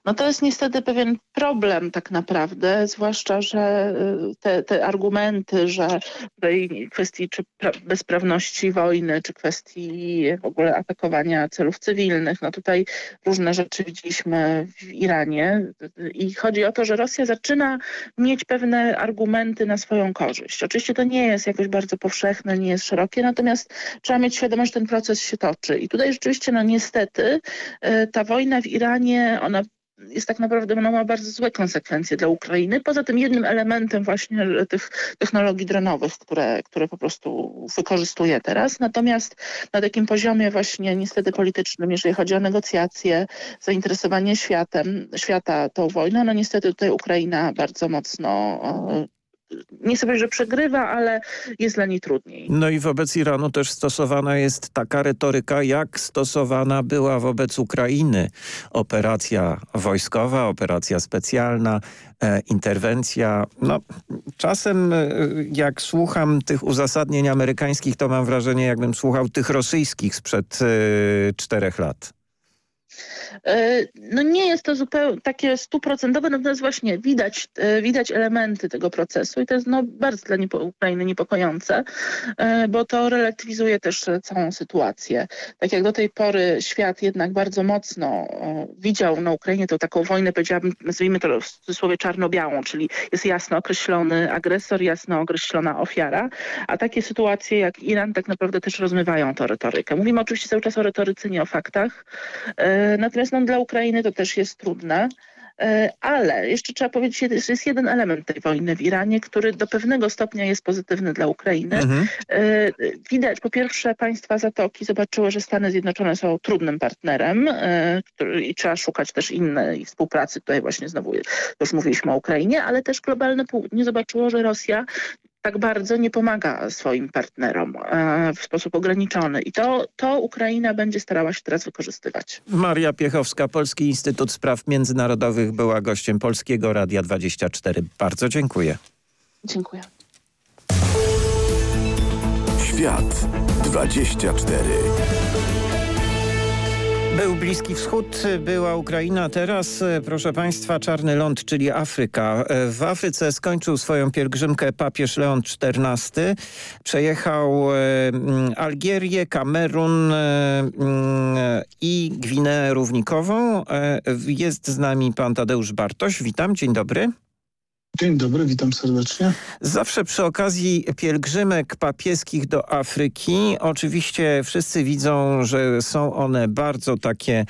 No to jest niestety pewien problem tak naprawdę, zwłaszcza, że y, te, te argumenty, że tej kwestii czy bezprawności wojny, czy kwestii w ogóle atakowania celów cywilnych, no tutaj różne rzeczy widzieliśmy w Iranie i chodzi o to, że Rosja zaczyna mieć pewne argumenty na swoją korzyść. Oczywiście to nie jest jakoś bardzo powszechne, nie jest szerokie, natomiast trzeba mieć świadomość, że ten proces się toczy. I tutaj rzeczywiście, no niestety, y, ta wojna w Iranie, ona jest tak naprawdę, ona ma bardzo złe konsekwencje dla Ukrainy. Poza tym jednym elementem właśnie tych technologii dronowych, które, które po prostu wykorzystuje teraz. Natomiast na takim poziomie właśnie niestety politycznym, jeżeli chodzi o negocjacje, zainteresowanie światem, świata tą wojną, no niestety tutaj Ukraina bardzo mocno nie sobie, że przegrywa, ale jest dla niej trudniej. No i wobec Iranu też stosowana jest taka retoryka, jak stosowana była wobec Ukrainy. Operacja wojskowa, operacja specjalna, e, interwencja. No, czasem e, jak słucham tych uzasadnień amerykańskich, to mam wrażenie, jakbym słuchał tych rosyjskich sprzed e, czterech lat. E, no nie jest to zupełnie takie stuprocentowe, natomiast właśnie widać, e, widać elementy tego procesu i to jest no, bardzo dla niepo, Ukrainy niepokojące, e, bo to relatywizuje też całą sytuację. Tak jak do tej pory świat jednak bardzo mocno widział na Ukrainie tą taką wojnę, powiedziałabym, nazwijmy to w cudzysłowie czarno-białą, czyli jest jasno określony agresor, jasno określona ofiara, a takie sytuacje jak Iran tak naprawdę też rozmywają tę retorykę. Mówimy oczywiście cały czas o retoryce, nie o faktach, natomiast no, dla Ukrainy to też jest trudne. E, ale jeszcze trzeba powiedzieć, że jest jeden element tej wojny w Iranie, który do pewnego stopnia jest pozytywny dla Ukrainy. Mhm. E, widać, po pierwsze państwa Zatoki zobaczyły, że Stany Zjednoczone są trudnym partnerem e, który, i trzeba szukać też innej współpracy. Tutaj właśnie znowu już mówiliśmy o Ukrainie, ale też globalne południe zobaczyło, że Rosja tak bardzo nie pomaga swoim partnerom e, w sposób ograniczony. I to, to Ukraina będzie starała się teraz wykorzystywać. Maria Piechowska, Polski Instytut Spraw Międzynarodowych była gościem Polskiego Radia 24. Bardzo dziękuję. Dziękuję. Świat 24 był Bliski Wschód, była Ukraina, teraz e, proszę Państwa czarny ląd, czyli Afryka. E, w Afryce skończył swoją pielgrzymkę papież Leon XIV. Przejechał e, Algierię, Kamerun i Gwineę Równikową. Jest z nami pan Tadeusz Bartoś. Witam, dzień dobry. Dzień dobry, witam serdecznie. Zawsze przy okazji pielgrzymek papieskich do Afryki oczywiście wszyscy widzą, że są one bardzo takie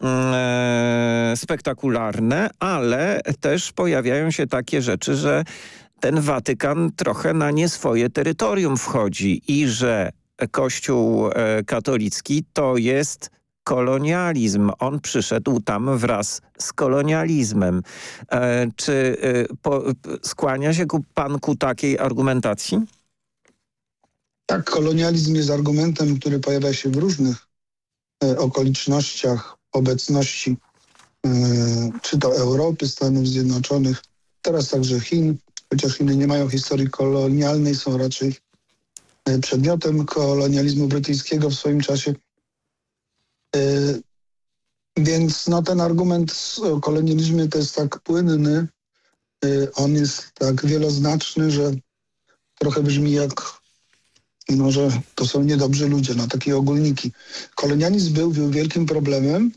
mm, e, spektakularne, ale też pojawiają się takie rzeczy, że ten Watykan trochę na nie swoje terytorium wchodzi i że Kościół e, katolicki to jest kolonializm. On przyszedł tam wraz z kolonializmem. E, czy e, po, skłania się ku, pan ku takiej argumentacji? Tak, kolonializm jest argumentem, który pojawia się w różnych e, okolicznościach obecności e, czy to Europy, Stanów Zjednoczonych, teraz także Chin, chociaż Chiny nie mają historii kolonialnej, są raczej e, przedmiotem kolonializmu brytyjskiego w swoim czasie. E, więc no, ten argument o kolonializmie to jest tak płynny, e, on jest tak wieloznaczny, że trochę brzmi jak no, że to są niedobrzy ludzie, no takie ogólniki. Kolonializm był, był wielkim problemem.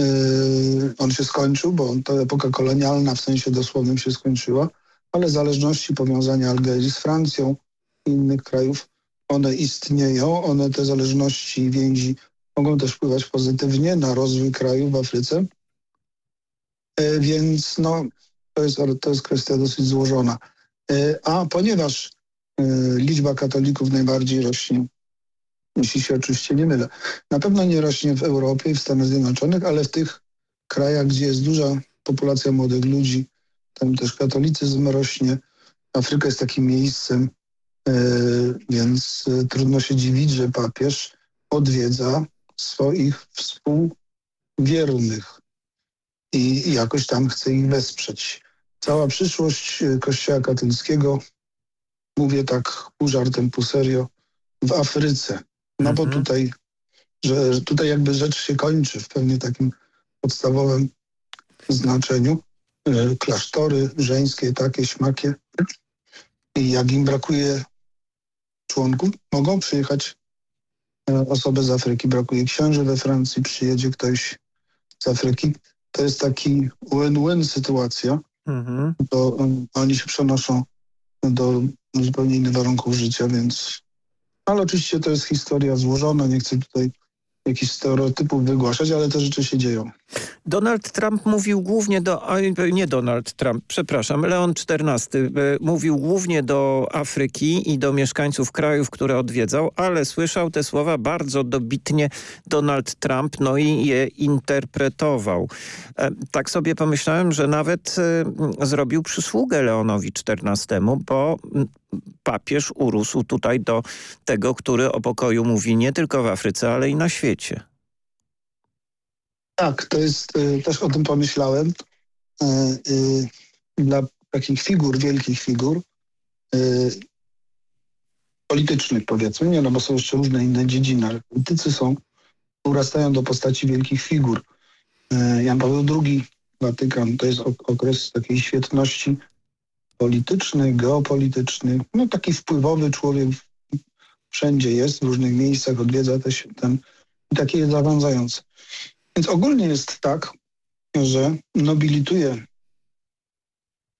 Yy, on się skończył, bo ta epoka kolonialna w sensie dosłownym się skończyła, ale zależności, powiązania Algerii z Francją i innych krajów, one istnieją, one te zależności więzi mogą też wpływać pozytywnie na rozwój kraju w Afryce. Yy, więc no, to jest, to jest kwestia dosyć złożona. Yy, a ponieważ liczba katolików najbardziej rośnie, jeśli się oczywiście nie mylę. Na pewno nie rośnie w Europie i w Stanach Zjednoczonych, ale w tych krajach, gdzie jest duża populacja młodych ludzi, tam też katolicyzm rośnie. Afryka jest takim miejscem, więc trudno się dziwić, że papież odwiedza swoich współwiernych i jakoś tam chce ich wesprzeć. Cała przyszłość Kościoła katolickiego mówię tak pół żartem, pół serio, w Afryce. No bo Mhm. tutaj, że, że tutaj jakby rzecz się kończy w pewnie takim podstawowym znaczeniu. E, Klasztory żeńskie, takie, śmakie. I jak im brakuje członków, mogą przyjechać osoby z Afryki. Brakuje księży we Francji, przyjedzie ktoś z Afryki. To jest taki win-win sytuacja. Mhm. To um, oni się przenoszą do zupełnie innych warunków życia, więc... Ale oczywiście to jest historia złożona, nie chcę tutaj jakichś stereotypów wygłaszać, ale te rzeczy się dzieją. Donald Trump mówił głównie do, nie Donald Trump, przepraszam, Leon XIV e, mówił głównie do Afryki i do mieszkańców krajów, które odwiedzał, ale słyszał te słowa bardzo dobitnie Donald Trump, no i je interpretował. E, Tak sobie pomyślałem, że nawet e, zrobił przysługę Leonowi XIV, bo papież urósł tutaj do tego, który o pokoju mówi nie tylko w Afryce, ale i na świecie. Tak, to jest, y, też o tym pomyślałem. Y, y, Dla takich figur, wielkich figur, politycznych powiedzmy, nie, no bo są jeszcze różne inne dziedziny, ale politycy są, urastają do postaci wielkich figur. Jan Paweł II, Watykan, to jest ok- okres takiej świetności politycznej, geopolitycznej, no taki wpływowy człowiek wszędzie jest, w różnych miejscach odwiedza też ten, i taki jest zarządzający. Więc ogólnie jest tak, że nobilituje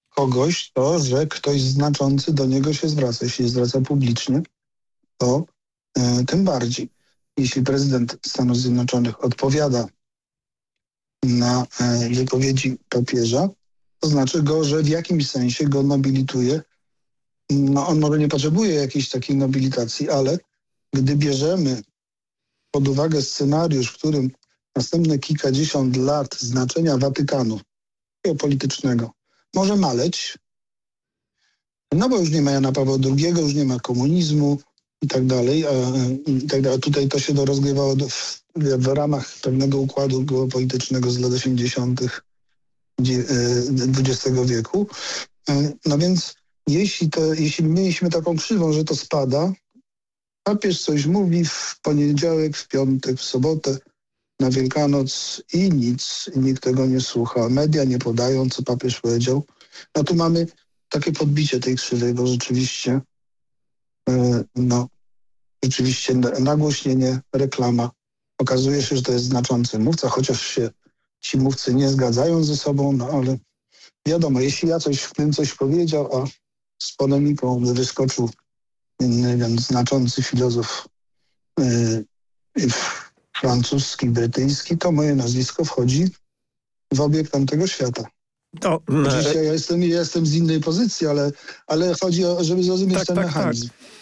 kogoś to, że ktoś znaczący do niego się zwraca. Jeśli zwraca publicznie, to e, tym bardziej. Jeśli prezydent Stanów Zjednoczonych odpowiada na e, wypowiedzi papieża, to znaczy go, że w jakimś sensie go nobilituje. No, on może nie potrzebuje jakiejś takiej nobilitacji, ale gdy bierzemy pod uwagę scenariusz, w którym następne kilkadziesiąt lat znaczenia Watykanu geopolitycznego może maleć, no bo już nie ma Jana Pawła II, już nie ma komunizmu i tak dalej. A, i tak dalej. Tutaj to się do- rozgrywało do, w, w ramach pewnego układu geopolitycznego z lat 80. XX wieku. E, No więc jeśli, to, jeśli mieliśmy taką krzywą, że to spada, papież coś mówi w poniedziałek, w piątek, w sobotę, na Wielkanoc i nic, i nikt tego nie słucha. Media nie podają, co papież powiedział. No tu mamy takie podbicie tej krzywej, bo rzeczywiście e, no, rzeczywiście na- nagłośnienie, reklama. Okazuje się, że to jest znaczący mówca, chociaż się ci mówcy nie zgadzają ze sobą, no ale wiadomo, jeśli ja coś w tym coś powiedział, a z polemiką wyskoczył inny wiem, znaczący filozof yy, francuski, brytyjski, to moje nazwisko wchodzi w obieg tamtego świata. To, Oczywiście ja jestem, ja jestem z innej pozycji, ale, ale chodzi o, żeby zrozumieć tak, ten tak, mechanizm. Tak.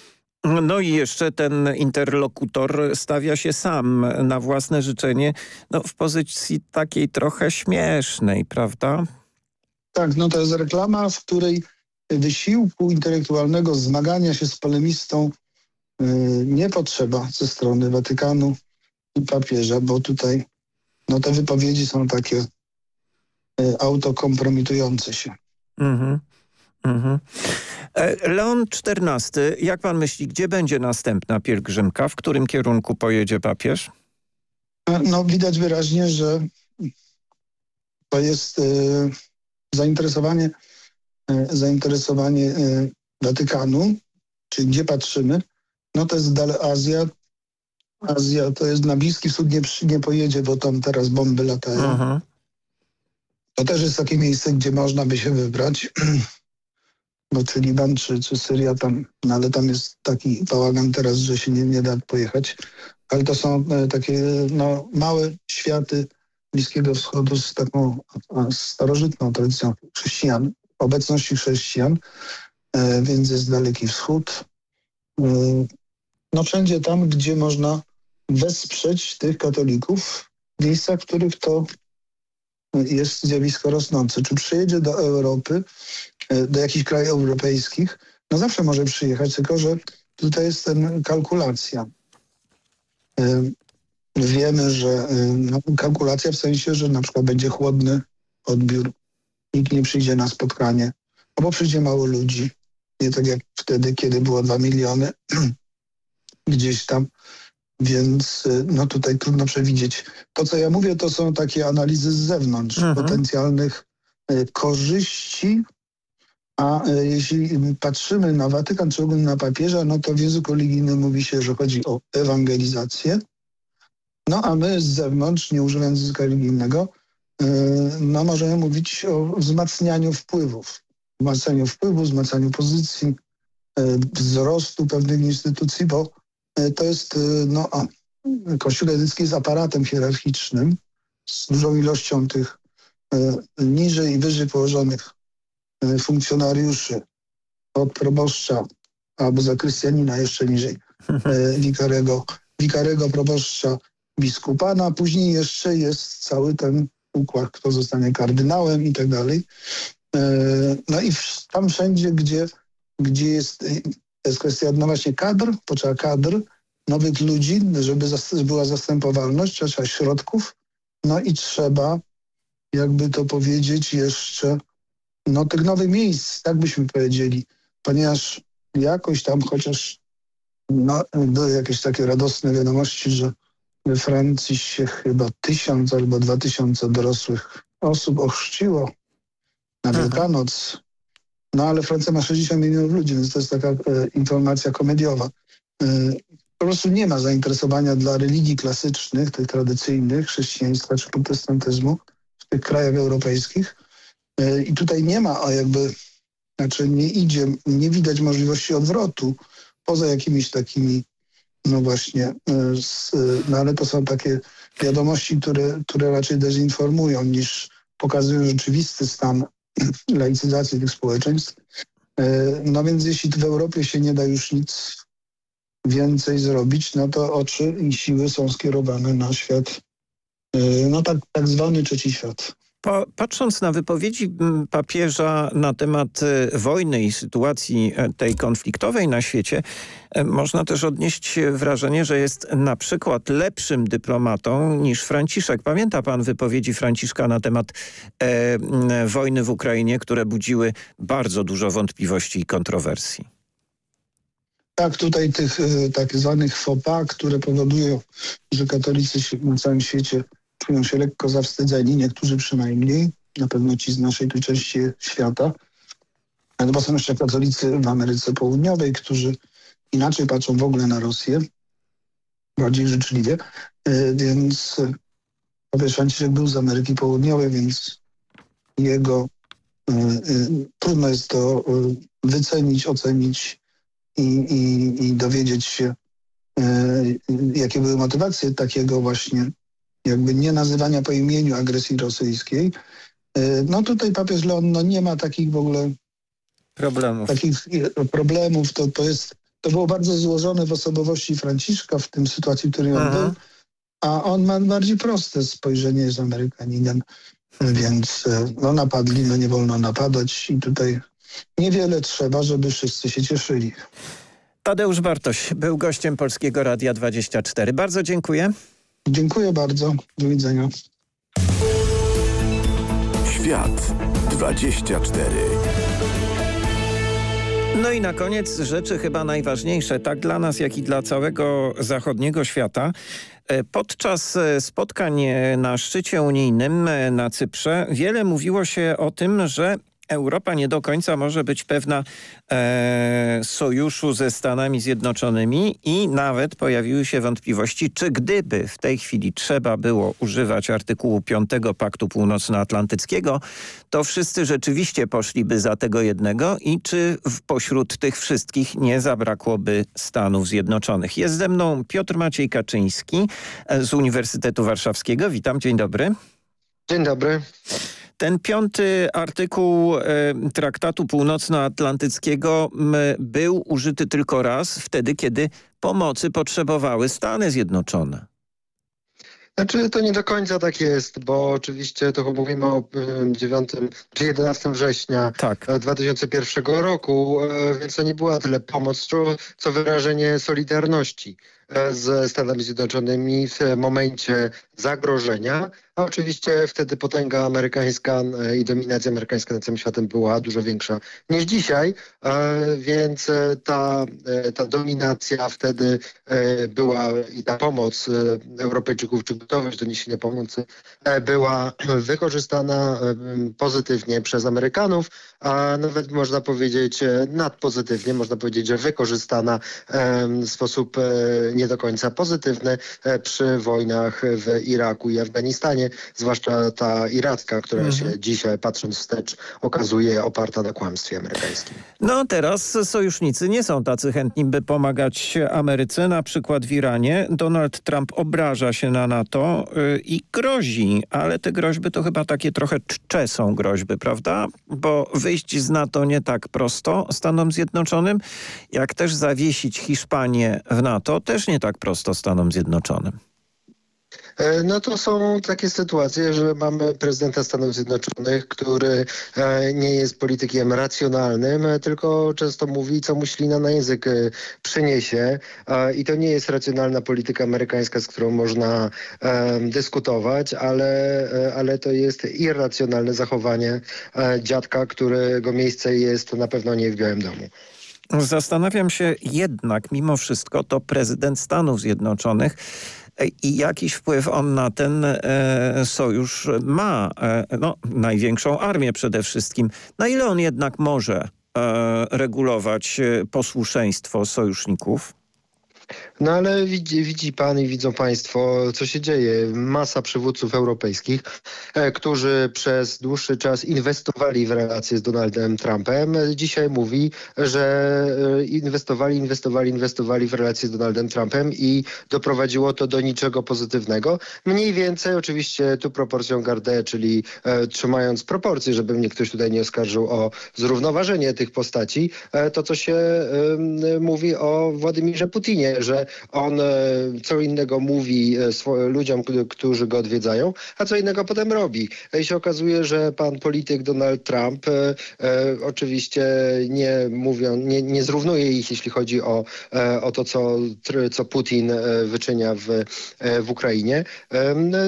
No i jeszcze ten interlokutor stawia się sam na własne życzenie no, w pozycji takiej trochę śmiesznej, prawda? Tak, no to jest reklama, w której wysiłku intelektualnego zmagania się z polemistą yy, nie potrzeba ze strony Watykanu i papieża, bo tutaj no, te wypowiedzi są takie yy, autokompromitujące się. Mhm. Mhm. Leon XIV, jak pan myśli, gdzie będzie następna pielgrzymka? W którym kierunku pojedzie papież? No widać wyraźnie, że to jest y, zainteresowanie, y, zainteresowanie y, Watykanu, czy gdzie patrzymy, no to jest dalej Azja. Azja to jest na Bliski Wschód nie, nie pojedzie, bo tam teraz bomby latają. Mhm. To też jest takie miejsce, gdzie można by się wybrać. bo czy Liban, czy, czy Syria tam, no ale tam jest taki bałagan teraz, że się nie, nie da pojechać. Ale to są e, takie no, małe światy Bliskiego Wschodu z taką starożytną tradycją chrześcijan, obecności chrześcijan, e, więc jest Daleki Wschód. E, no wszędzie tam, gdzie można wesprzeć tych katolików w miejscach, w których to jest zjawisko rosnące. Czy przyjedzie do Europy, do jakichś krajów europejskich, no zawsze może przyjechać, tylko że tutaj jest ten kalkulacja. Wiemy, że no, kalkulacja w sensie, że na przykład będzie chłodny odbiór, nikt nie przyjdzie na spotkanie, albo przyjdzie mało ludzi, nie tak jak wtedy, kiedy było dwa miliony gdzieś tam, więc no tutaj trudno przewidzieć. To, co ja mówię, to są takie analizy z zewnątrz, mhm. potencjalnych korzyści a jeśli patrzymy na Watykan, czy ogólnie na papieża, no to w języku religijnym mówi się, że chodzi o ewangelizację. No a my z zewnątrz, nie używając języka religijnego, no możemy mówić o wzmacnianiu wpływów. Wzmacnianiu wpływów, wzmacnianiu pozycji, wzrostu pewnych instytucji, bo to jest, no a Kościół katolicki jest aparatem hierarchicznym z dużą ilością tych niżej i wyżej położonych funkcjonariuszy od proboszcza albo zakrystianina jeszcze niżej wikarego, wikarego proboszcza biskupa, no a później jeszcze jest cały ten układ, kto zostanie kardynałem i tak dalej. No i tam wszędzie, gdzie, gdzie jest, jest kwestia no właśnie kadr, potrzeba kadr, nowych ludzi, żeby była zastępowalność, trzeba środków, no i trzeba, jakby to powiedzieć, jeszcze no, tych nowych miejsc, tak byśmy powiedzieli, ponieważ jakoś tam chociaż no, były jakieś takie radosne wiadomości, że we Francji się chyba tysiąc albo dwa tysiące dorosłych osób ochrzciło na Wielkanoc. No ale Francja ma 60 milionów ludzi, więc to jest taka e, informacja komediowa. E, po prostu nie ma zainteresowania dla religii klasycznych, tych tradycyjnych, chrześcijaństwa czy protestantyzmu w tych krajach europejskich. I tutaj nie ma, a jakby, znaczy nie idzie, nie widać możliwości odwrotu poza jakimiś takimi, no właśnie, z, no ale to są takie wiadomości, które, które raczej dezinformują niż pokazują rzeczywisty stan laicyzacji tych społeczeństw. No więc jeśli w Europie się nie da już nic więcej zrobić, no to oczy i siły są skierowane na świat, no tak, tak zwany trzeci świat. Patrząc na wypowiedzi papieża na temat wojny i sytuacji tej konfliktowej na świecie, można też odnieść wrażenie, że jest na przykład lepszym dyplomatą niż Franciszek. Pamięta pan wypowiedzi Franciszka na temat e, wojny w Ukrainie, które budziły bardzo dużo wątpliwości i kontrowersji? Tak, tutaj tych tak zwanych FOPA, które powodują, że katolicy na całym świecie czują się lekko zawstydzeni, niektórzy przynajmniej, na pewno ci z naszej tu części świata. Bo są jeszcze katolicy w Ameryce Południowej, którzy inaczej patrzą w ogóle na Rosję, bardziej życzliwie, więc papież Franciszek był z Ameryki Południowej, więc jego Trudno jest to wycenić, ocenić i, i, i dowiedzieć się, jakie były motywacje takiego właśnie jakby nie nazywania po imieniu agresji rosyjskiej. No tutaj papież Leon no nie ma takich w ogóle problemów. Takich problemów. To, to, jest, to było bardzo złożone w osobowości Franciszka w tym sytuacji, w której on Aha. był. A on ma bardziej proste spojrzenie, jest Amerykaninem, więc no napadli, no nie wolno napadać i tutaj niewiele trzeba, żeby wszyscy się cieszyli. Tadeusz Bartoś był gościem Polskiego Radia 24. Bardzo dziękuję. Dziękuję bardzo. Do widzenia. Świat 24. No i na koniec rzeczy chyba najważniejsze, tak dla nas, jak i dla całego zachodniego świata. E, podczas e, spotkań e, na szczycie unijnym na Cyprze wiele mówiło się o tym, że Europa nie do końca może być pewna e, sojuszu ze Stanami Zjednoczonymi i nawet pojawiły się wątpliwości, czy gdyby w tej chwili trzeba było używać artykułu 5 Paktu Północnoatlantyckiego, to wszyscy rzeczywiście poszliby za tego jednego i czy w pośród tych wszystkich nie zabrakłoby Stanów Zjednoczonych. Jest ze mną Piotr Maciej Kaczyński z Uniwersytetu Warszawskiego. Witam, dzień dobry. Dzień dobry. Ten piąty artykuł e, Traktatu Północnoatlantyckiego był użyty tylko raz, wtedy kiedy pomocy potrzebowały Stany Zjednoczone. Znaczy to nie do końca tak jest, bo oczywiście to mówimy o 9 czy 11 września tak. 2001 roku, e, więc to nie była tyle pomoc, co wyrażenie solidarności ze Stanami Zjednoczonymi w momencie zagrożenia, a oczywiście wtedy potęga amerykańska e, i dominacja amerykańska nad całym światem była dużo większa niż dzisiaj, e, więc e, ta, ta dominacja wtedy była i ta pomoc Europejczyków, czy gotowość do niesienia pomocy była wykorzystana pozytywnie przez Amerykanów, a nawet można powiedzieć nadpozytywnie, można powiedzieć, że wykorzystana w sposób nie do końca pozytywny przy wojnach w Iraku i Afganistanie, zwłaszcza ta iracka, która mhm. się dzisiaj, patrząc wstecz, okazuje oparta na kłamstwie amerykańskim. No teraz sojusznicy nie są tacy chętni, by pomagać Ameryce, na przykład w Iranie. Donald Trump obraża się na NATO yy, i grozi, ale te groźby to chyba takie trochę czcze są groźby, prawda? Bo wyjść z NATO nie tak prosto Stanom Zjednoczonym, jak też zawiesić Hiszpanię w NATO też nie tak prosto Stanom Zjednoczonym. E, no to są takie sytuacje, że mamy prezydenta Stanów Zjednoczonych, który e, nie jest politykiem racjonalnym, e, tylko często mówi, co mu ślina na język przyniesie. I to nie jest racjonalna polityka amerykańska, z którą można dyskutować, ale, ale to jest irracjonalne zachowanie dziadka, którego miejsce jest na pewno nie w Białym Domu. Zastanawiam się jednak, mimo wszystko, to prezydent Stanów Zjednoczonych i jakiś wpływ on na ten e, sojusz ma. E, no, największą armię przede wszystkim. Na ile on jednak może e, regulować posłuszeństwo sojuszników? No ale widzi, widzi pan i widzą państwo, co się dzieje. Masa przywódców europejskich, e, którzy przez dłuższy czas inwestowali w relacje z Donaldem Trumpem, dzisiaj mówi, że e, inwestowali, inwestowali, inwestowali w relacje z Donaldem Trumpem i doprowadziło to do niczego pozytywnego. Mniej więcej oczywiście tu proporcją gardę, czyli e, trzymając proporcje, żeby mnie ktoś tutaj nie oskarżył o zrównoważenie tych postaci, e, to co się e, mówi o Władimirze Putinie, że on e, co innego mówi e, ludziom, którzy go odwiedzają, a co innego potem robi. I się okazuje, że pan polityk Donald Trump e, oczywiście nie mówią, nie, nie zrównuje ich, jeśli chodzi o, o to, co, co Putin wyczynia w, w Ukrainie.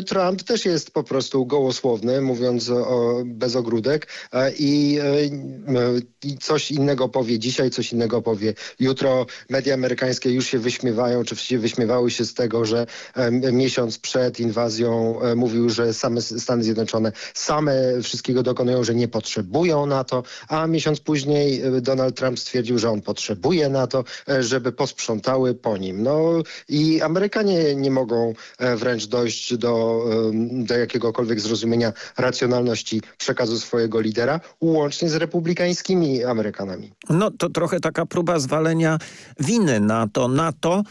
Trump też jest po prostu gołosłowny, mówiąc o, bez ogródek i, i coś innego powie dzisiaj, coś innego powie jutro. Media amerykańskie już się wyśmiewają, czy właściwie wyśmiewały się z tego, że miesiąc przed inwazją mówił, że same Stany Zjednoczone same wszystkiego dokonują, że nie potrzebują NATO, a miesiąc później Donald Trump stwierdził, że on potrzebuje NATO, żeby posprzątały po nim. No i Amerykanie nie mogą wręcz dojść do, do jakiegokolwiek zrozumienia racjonalności przekazu swojego lidera, łącznie z republikańskimi Amerykanami. No to trochę taka próba zwalenia winy na to, na to,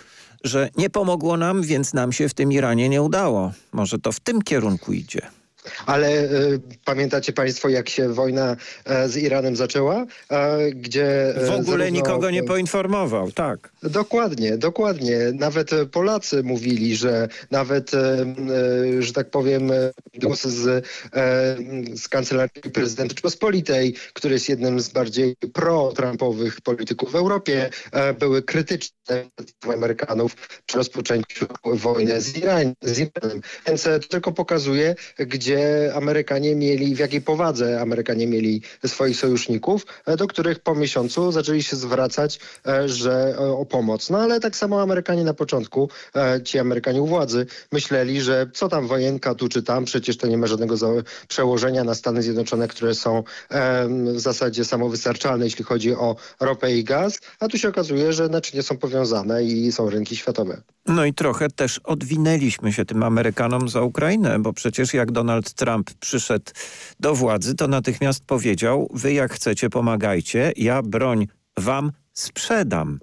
że nie pomogło nam, więc nam się w tym Iranie nie udało. Może to w tym kierunku idzie. Ale y, pamiętacie państwo, jak się wojna y, z Iranem zaczęła? Y, gdzie W ogóle zarówno... nikogo nie poinformował, tak. Dokładnie, dokładnie. Nawet Polacy mówili, że nawet, że tak powiem, głos z, z Kancelarii Prezydenta Rzeczypospolitej, który jest jednym z bardziej pro-Trumpowych polityków w Europie, były krytyczne Amerykanów przy rozpoczęciu wojny z, Iran, z Iranem. Więc to tylko pokazuje, gdzie gdzie Amerykanie mieli, w jakiej powadze Amerykanie mieli swoich sojuszników, e, do których po miesiącu zaczęli się zwracać, e, że e, o pomoc. No ale tak samo Amerykanie na początku, ci Amerykanie u władzy, myśleli, że co tam wojenka tu czy tam, przecież to nie ma żadnego przełożenia na Stany Zjednoczone, które są w zasadzie samowystarczalne, jeśli chodzi o ropę i gaz, a tu się okazuje, że naczynia są powiązane i są rynki światowe. No i trochę też odwinęliśmy się tym Amerykanom za Ukrainę, bo przecież jak Donald Donald Trump przyszedł do władzy, to natychmiast powiedział, wy jak chcecie pomagajcie, ja broń wam sprzedam.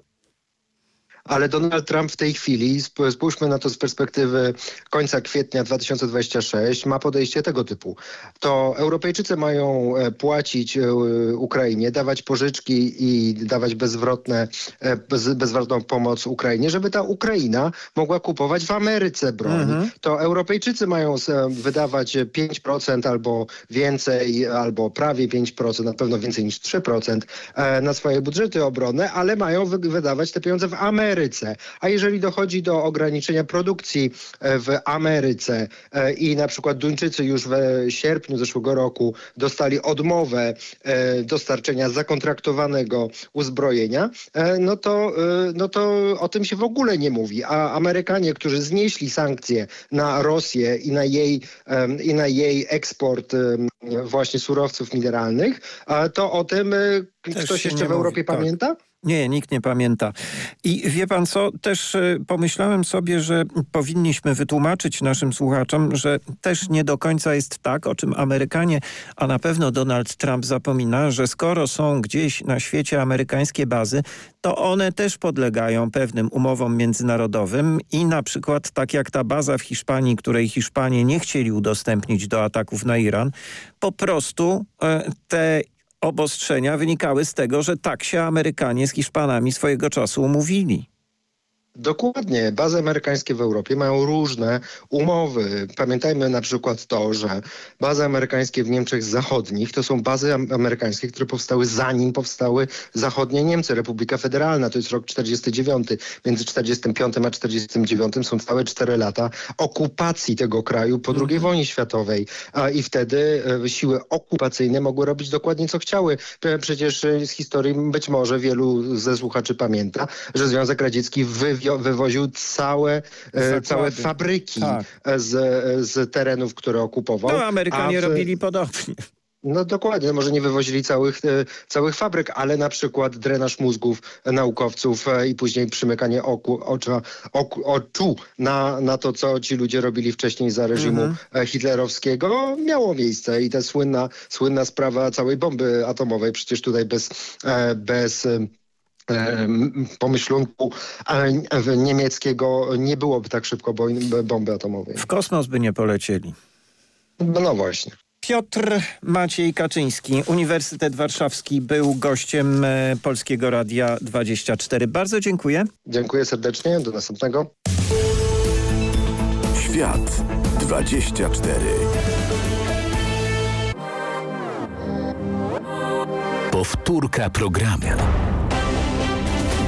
Ale Donald Trump w tej chwili, spójrzmy na to z perspektywy końca kwietnia 2026, ma podejście tego typu. To Europejczycy mają e, płacić e, Ukrainie, dawać pożyczki i dawać bezwrotne, e, bez, bezwrotną pomoc Ukrainie, żeby ta Ukraina mogła kupować w Ameryce broń. Mhm. To Europejczycy mają wydawać 5% albo więcej, albo prawie 5%, na pewno więcej niż 3% na swoje budżety obronne, ale mają wydawać te pieniądze w Ameryce. Ameryce. A jeżeli dochodzi do ograniczenia produkcji e, w Ameryce e, i na przykład Duńczycy już w sierpniu zeszłego roku dostali odmowę e, dostarczenia zakontraktowanego uzbrojenia, no to, no to o tym się w ogóle nie mówi. A Amerykanie, którzy znieśli sankcje na Rosję i na jej, i na jej eksport właśnie surowców mineralnych, to o tym ktoś jeszcze w Europie mówi, tak. pamięta? Nie, nikt nie pamięta. I wie pan co, też y, pomyślałem sobie, że powinniśmy wytłumaczyć naszym słuchaczom, że też nie do końca jest tak, o czym Amerykanie, a na pewno Donald Trump zapomina, że skoro są gdzieś na świecie amerykańskie bazy, to one też podlegają pewnym umowom międzynarodowym i na przykład tak jak ta baza w Hiszpanii, której Hiszpanie nie chcieli udostępnić do ataków na Iran, po prostu e, te obostrzenia wynikały z tego, że tak się Amerykanie z Hiszpanami swojego czasu umówili. Dokładnie. Bazy amerykańskie w Europie mają różne umowy. Pamiętajmy na przykład to, że bazy amerykańskie w Niemczech Zachodnich to są bazy amerykańskie, które powstały zanim powstały zachodnie Niemcy. Republika Federalna to jest rok 49. Między 45 a 49 są całe cztery lata okupacji tego kraju po II mhm. wojnie światowej. I wtedy e, siły okupacyjne mogły robić dokładnie co chciały. Przecież z historii być może wielu ze słuchaczy pamięta, że Związek Radziecki wywiózł wywoził całe, e, całe fabryki tak. z, z terenów, które okupował. No Amerykanie w... robili podobnie. No dokładnie, no może nie wywozili całych, e, całych fabryk, ale na przykład drenaż mózgów naukowców e, i później przymykanie oku, ocza, oku, oczu na, na to, co ci ludzie robili wcześniej za reżimu mhm. hitlerowskiego, miało miejsce. I ta słynna, słynna sprawa całej bomby atomowej, przecież tutaj bez, bez pomyślunku niemieckiego nie byłoby tak szybko bomby atomowej. W kosmos by nie polecieli. No, właśnie. Piotr Maciej Kaczyński, Uniwersytet Warszawski, był gościem e, Polskiego Radia 24. Bardzo dziękuję. Dziękuję serdecznie. Do następnego. Świat 24. Powtórka programu.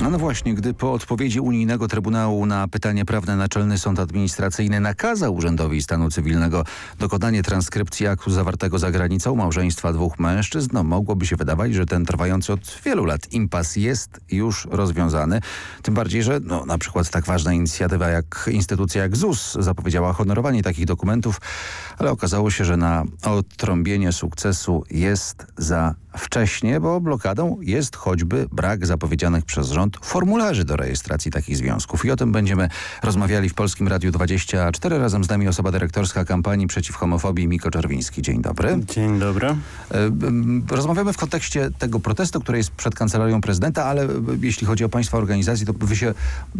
No, no właśnie, gdy po odpowiedzi Unijnego Trybunału na pytanie prawne Naczelny Sąd Administracyjny nakazał Urzędowi Stanu Cywilnego dokonanie transkrypcji aktu zawartego za granicą małżeństwa dwóch mężczyzn, no mogłoby się wydawać, że ten trwający od wielu lat impas jest już rozwiązany. Tym bardziej, że no, na przykład tak ważna inicjatywa jak instytucja jak ZUS zapowiedziała honorowanie takich dokumentów, ale okazało się, że na odtrąbienie sukcesu jest za wcześnie, bo blokadą jest choćby brak zapowiedzianych przez rząd formularzy do rejestracji takich związków. I o tym będziemy rozmawiali w Polskim Radiu 24. Razem z nami osoba dyrektorska kampanii przeciw homofobii Miko Czerwiński. Dzień dobry. Dzień dobry. E, rozmawiamy w kontekście tego protestu, który jest przed Kancelarią Prezydenta, ale jeśli chodzi o Państwa organizację, to wy się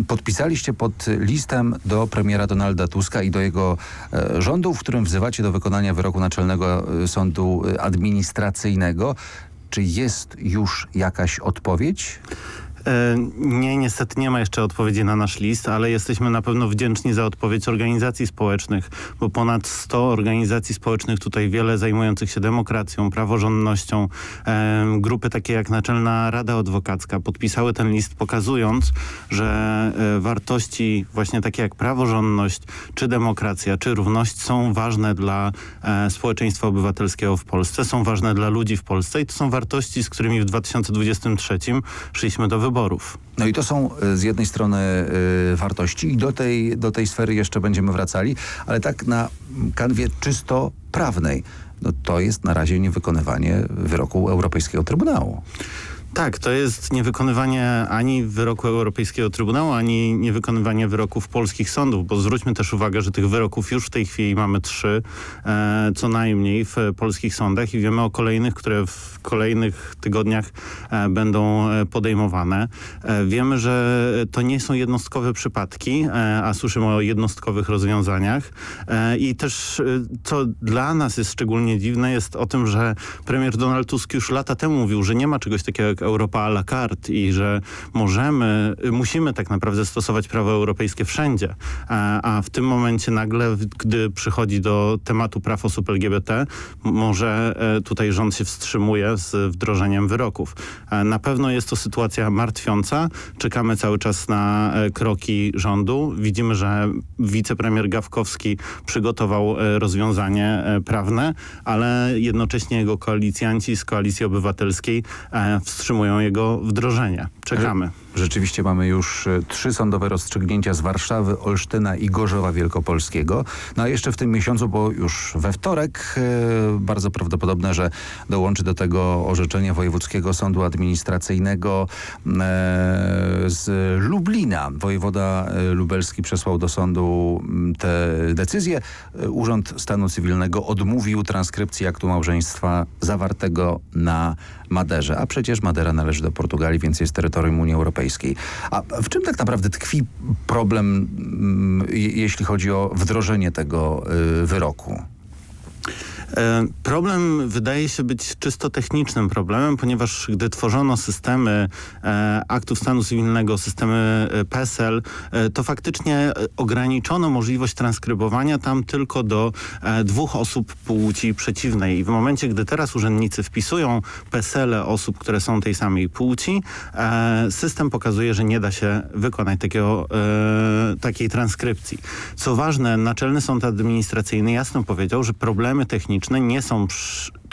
podpisaliście pod listem do premiera Donalda Tuska i do jego e, rządu, w którym wzywacie do wykonania wyroku Naczelnego e, Sądu Administracyjnego. Czy jest już jakaś odpowiedź? E, nie, niestety nie ma jeszcze odpowiedzi na nasz list, ale jesteśmy na pewno wdzięczni za odpowiedź organizacji społecznych, bo ponad 100 organizacji społecznych, tutaj wiele zajmujących się demokracją, praworządnością, e, grupy takie jak Naczelna Rada Adwokacka podpisały ten list pokazując, że e, wartości właśnie takie jak praworządność, czy demokracja, czy równość są ważne dla społeczeństwa obywatelskiego w Polsce, są ważne dla ludzi w Polsce i to są wartości, z którymi w 2023 szliśmy do wyborów No i to są e, z jednej strony y, wartości i do tej, do tej sfery jeszcze będziemy wracali, ale tak na kanwie czysto prawnej. No to jest na razie niewykonywanie wyroku Europejskiego Trybunału. Tak, to jest niewykonywanie ani wyroku Europejskiego Trybunału, ani niewykonywanie wyroków polskich sądów, bo zwróćmy też uwagę, że tych wyroków już w tej chwili mamy trzy, e, co najmniej w polskich sądach i wiemy o kolejnych, które w kolejnych tygodniach e, będą e, podejmowane. E, wiemy, że to nie są jednostkowe przypadki, e, a słyszymy o jednostkowych rozwiązaniach e, i też co dla nas jest szczególnie dziwne jest o tym, że premier Donald Tusk już lata temu mówił, że nie ma czegoś takiego jak Europa à la carte i że możemy, musimy tak naprawdę stosować prawo europejskie wszędzie. A, a w tym momencie nagle, gdy przychodzi do tematu praw osób LGBT, może e, tutaj rząd się wstrzymuje z wdrożeniem wyroków. E, na pewno jest to sytuacja martwiąca. Czekamy cały czas na e, kroki rządu. Widzimy, że wicepremier Gawkowski przygotował rozwiązanie prawne, ale jednocześnie jego koalicjanci z Koalicji Obywatelskiej wstrzymują wstrzymują jego wdrożenie. Czekamy. Rzeczywiście mamy już e, trzy sądowe rozstrzygnięcia z Warszawy, Olsztyna i Gorzowa Wielkopolskiego. No a jeszcze w tym miesiącu, bo już we wtorek, e, bardzo prawdopodobne, że dołączy do tego orzeczenia Wojewódzkiego Sądu Administracyjnego e, z Lublina. Wojewoda lubelski przesłał do sądu tę decyzję. Urząd Stanu Cywilnego odmówił transkrypcji aktu małżeństwa zawartego na Maderze. A przecież Madera należy do Portugalii, więc jest terytorium Unii Europejskiej. A w czym tak naprawdę tkwi problem, mm, jeśli chodzi o wdrożenie tego y, wyroku? E, problem wydaje się być czysto technicznym problemem, ponieważ gdy tworzono systemy e, aktów stanu cywilnego, systemy e, PESEL, to faktycznie ograniczono możliwość transkrybowania tam tylko do dwóch osób płci przeciwnej. I w momencie, gdy teraz urzędnicy wpisują PESEL osób, które są tej samej płci, system pokazuje, że nie da się wykonać takiego, takiej transkrypcji. Co ważne, Naczelny Sąd Administracyjny jasno powiedział, że problemy techniczne nie są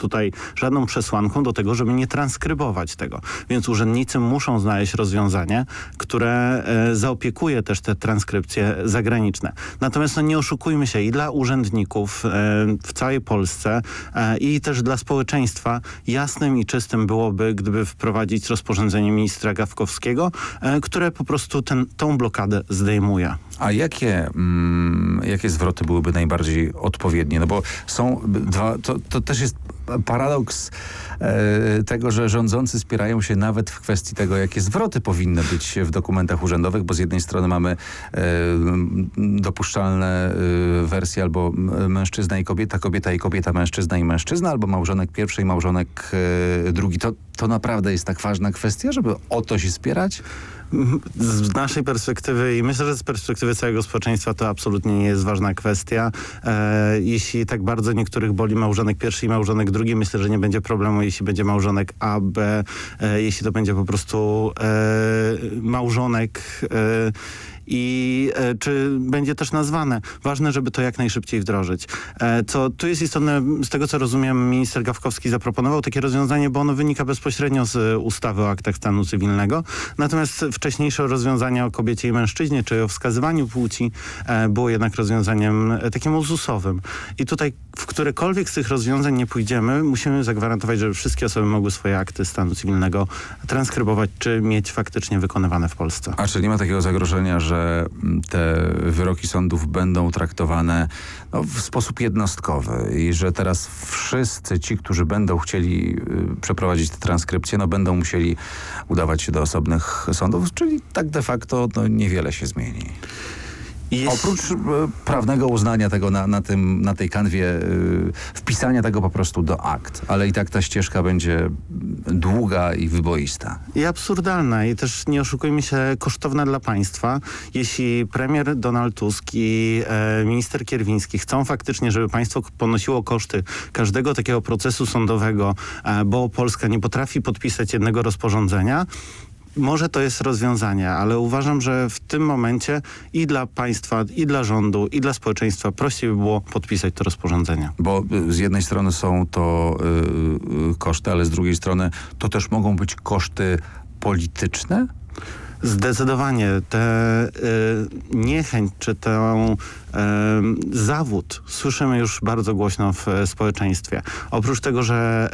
tutaj żadną przesłanką do tego, żeby nie transkrybować tego. Więc urzędnicy muszą znaleźć rozwiązanie, które e, zaopiekuje też te transkrypcje zagraniczne. Natomiast no, nie oszukujmy się i dla urzędników e, w całej Polsce e, i też dla społeczeństwa jasnym i czystym byłoby, gdyby wprowadzić rozporządzenie ministra Gawkowskiego, które po prostu ten, tą blokadę zdejmuje. A jakie, mm, jakie zwroty byłyby najbardziej odpowiednie? No bo są dwa, to, to też jest paradoks e, tego, że rządzący spierają się nawet w kwestii tego, jakie zwroty powinny być w dokumentach urzędowych, bo z jednej strony mamy e, dopuszczalne e, wersje albo mężczyzna i kobieta, kobieta i kobieta, mężczyzna i mężczyzna, albo małżonek pierwszy i małżonek drugi. To to naprawdę jest tak ważna kwestia, żeby o to się spierać? Z naszej perspektywy i myślę, że z perspektywy całego społeczeństwa to absolutnie nie jest ważna kwestia. E, jeśli tak bardzo niektórych boli małżonek pierwszy i małżonek drugi, myślę, że nie będzie problemu, jeśli będzie małżonek A, B, e, jeśli to będzie po prostu e, małżonek e, i e, czy będzie też nazwane. Ważne, żeby to jak najszybciej wdrożyć. E, co tu jest istotne, z tego co rozumiem, minister Gawkowski zaproponował takie rozwiązanie, bo ono wynika bezpośrednio z ustawy o aktach stanu cywilnego. Natomiast wcześniejsze rozwiązania o kobiecie i mężczyźnie, czy o wskazywaniu płci e, było jednak rozwiązaniem takim uzusowym. I tutaj w którekolwiek z tych rozwiązań nie pójdziemy, musimy zagwarantować, żeby wszystkie osoby mogły swoje akty stanu cywilnego transkrybować, czy mieć faktycznie wykonywane w Polsce. A czy nie ma takiego zagrożenia, że te wyroki sądów będą traktowane no, w sposób jednostkowy i że teraz wszyscy ci, którzy będą chcieli y, przeprowadzić te transkrypcje, no będą musieli udawać się do osobnych sądów, czyli tak de facto no, niewiele się zmieni. Jest... Oprócz e, prawnego uznania tego na, na, tym, na tej kanwie, e, wpisania tego po prostu do akt, ale i tak ta ścieżka będzie długa i wyboista. I absurdalna i też nie oszukujmy się kosztowna dla państwa. Jeśli premier Donald Tusk i e, minister Kierwiński chcą faktycznie, żeby państwo ponosiło koszty każdego takiego procesu sądowego, bo Polska nie potrafi podpisać jednego rozporządzenia, może to jest rozwiązanie, ale uważam, że w tym momencie i dla państwa, i dla rządu, i dla społeczeństwa prościej by było podpisać to rozporządzenie. Bo y, z jednej strony są to y, koszty, ale z drugiej strony to też mogą być koszty polityczne? Zdecydowanie te y, niechęć czy ten y, zawód słyszymy już bardzo głośno w y, społeczeństwie. Oprócz tego, że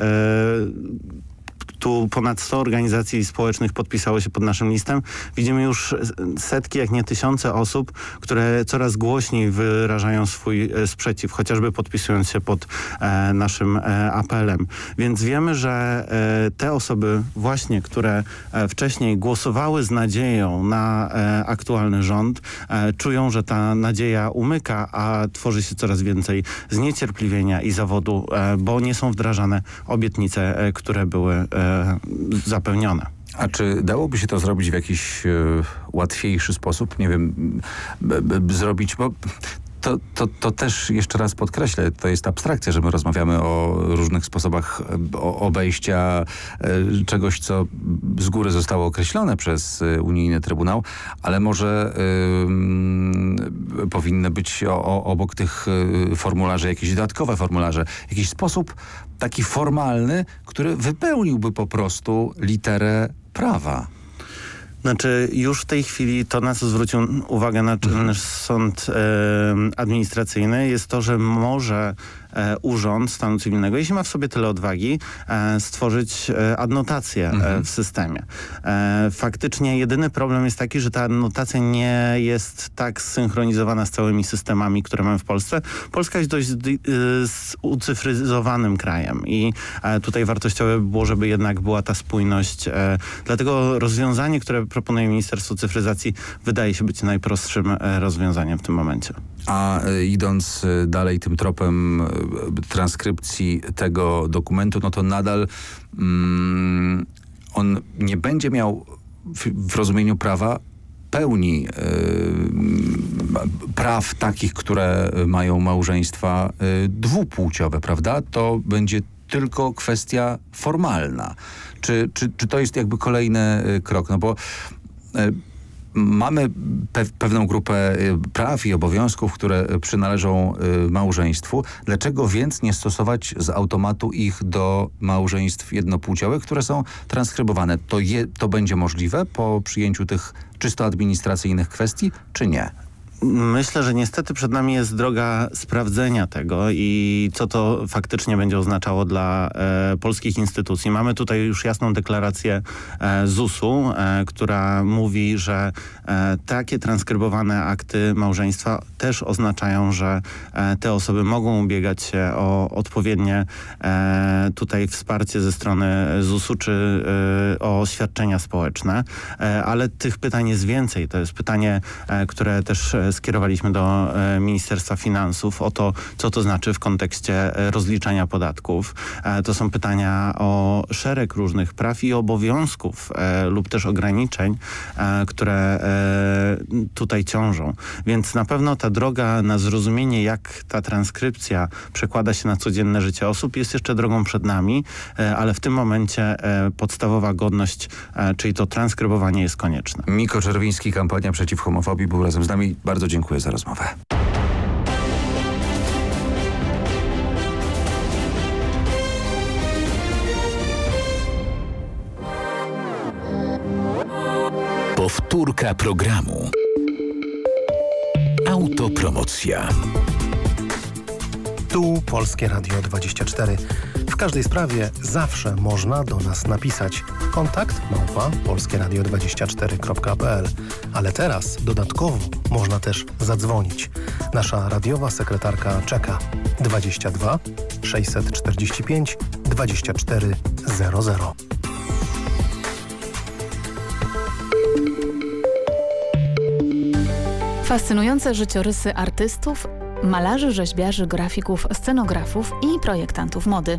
tu ponad 100 organizacji społecznych podpisało się pod naszym listem. Widzimy już setki, jak nie tysiące osób, które coraz głośniej wyrażają swój e, sprzeciw, chociażby podpisując się pod e, naszym e, apelem. Więc wiemy, że e, te osoby właśnie, które e, wcześniej głosowały z nadzieją na e, aktualny rząd, czują, że ta nadzieja umyka, a tworzy się coraz więcej zniecierpliwienia i zawodu, bo nie są wdrażane obietnice, które były zapełnione. A czy dałoby się to zrobić w jakiś e, łatwiejszy sposób? Nie wiem, b, b, zrobić, bo to, to, to też jeszcze raz podkreślę, to jest abstrakcja, że my rozmawiamy o różnych sposobach obejścia e, czegoś, co z góry zostało określone przez e, unijny trybunał, ale może y, powinny być o, o, obok tych formularzy jakieś dodatkowe formularze, jakiś sposób taki formalny, który wypełniłby po prostu literę prawa. Znaczy już w tej chwili to, na co zwrócił uwagę Naczelny mhm. Sąd e, Administracyjny jest to, że może urząd stanu cywilnego, jeśli ma w sobie tyle odwagi, e, stworzyć e, adnotację mhm. w systemie. Faktycznie jedyny problem jest taki, że ta adnotacja nie jest tak zsynchronizowana z całymi systemami, które mamy w Polsce. Polska jest dość ucyfryzowanym krajem i tutaj wartościowe by było, żeby jednak była ta spójność. Dlatego rozwiązanie, które proponuje Ministerstwo Cyfryzacji wydaje się być najprostszym rozwiązaniem w tym momencie. A idąc dalej tym tropem transkrypcji tego dokumentu, no to nadal mm, on nie będzie miał w, w rozumieniu prawa pełni y, praw takich, które mają małżeństwa y, dwupłciowe, prawda? To będzie tylko kwestia formalna. Czy, czy, czy to jest jakby kolejny krok? No bo mamy pe pewną grupę y, praw i obowiązków, które przynależą y, małżeństwu. Dlaczego więc nie stosować z automatu ich do małżeństw jednopłciowych, które są transkrybowane? To, je, to będzie możliwe po przyjęciu tych czysto administracyjnych kwestii, czy nie? Myślę, że niestety przed nami jest droga sprawdzenia tego i co to faktycznie będzie oznaczało dla e, polskich instytucji. Mamy tutaj już jasną deklarację e, ZUS-u, e, która mówi, że e, takie transkrybowane akty małżeństwa też oznaczają, że e, te osoby mogą ubiegać się o odpowiednie e, tutaj wsparcie ze strony ZUS-u czy o świadczenia społeczne. ale tych pytań jest więcej. To jest pytanie, które też skierowaliśmy do e, Ministerstwa Finansów o to, co to znaczy w kontekście e, rozliczania podatków. E, To są pytania o szereg różnych praw i obowiązków e, lub też ograniczeń, e, które e, tutaj ciążą. Więc na pewno ta droga na zrozumienie, jak ta transkrypcja przekłada się na codzienne życie osób, jest jeszcze drogą przed nami, e, ale w tym momencie e, podstawowa godność, e, czyli to transkrybowanie jest konieczne. Miko Czerwiński, kampania przeciw homofobii był razem z nami. Bardzo dziękuję za rozmowę. Powtórka programu. Autopromocja. Tu Polskie Radio 24. Każdej sprawie zawsze można do nas napisać. Kontakt małpa polskieradio24.pl Ale teraz dodatkowo można też zadzwonić. Nasza radiowa sekretarka czeka 22 645 2400. Fascynujące życiorysy artystów, malarzy, rzeźbiarzy, grafików, scenografów i projektantów mody.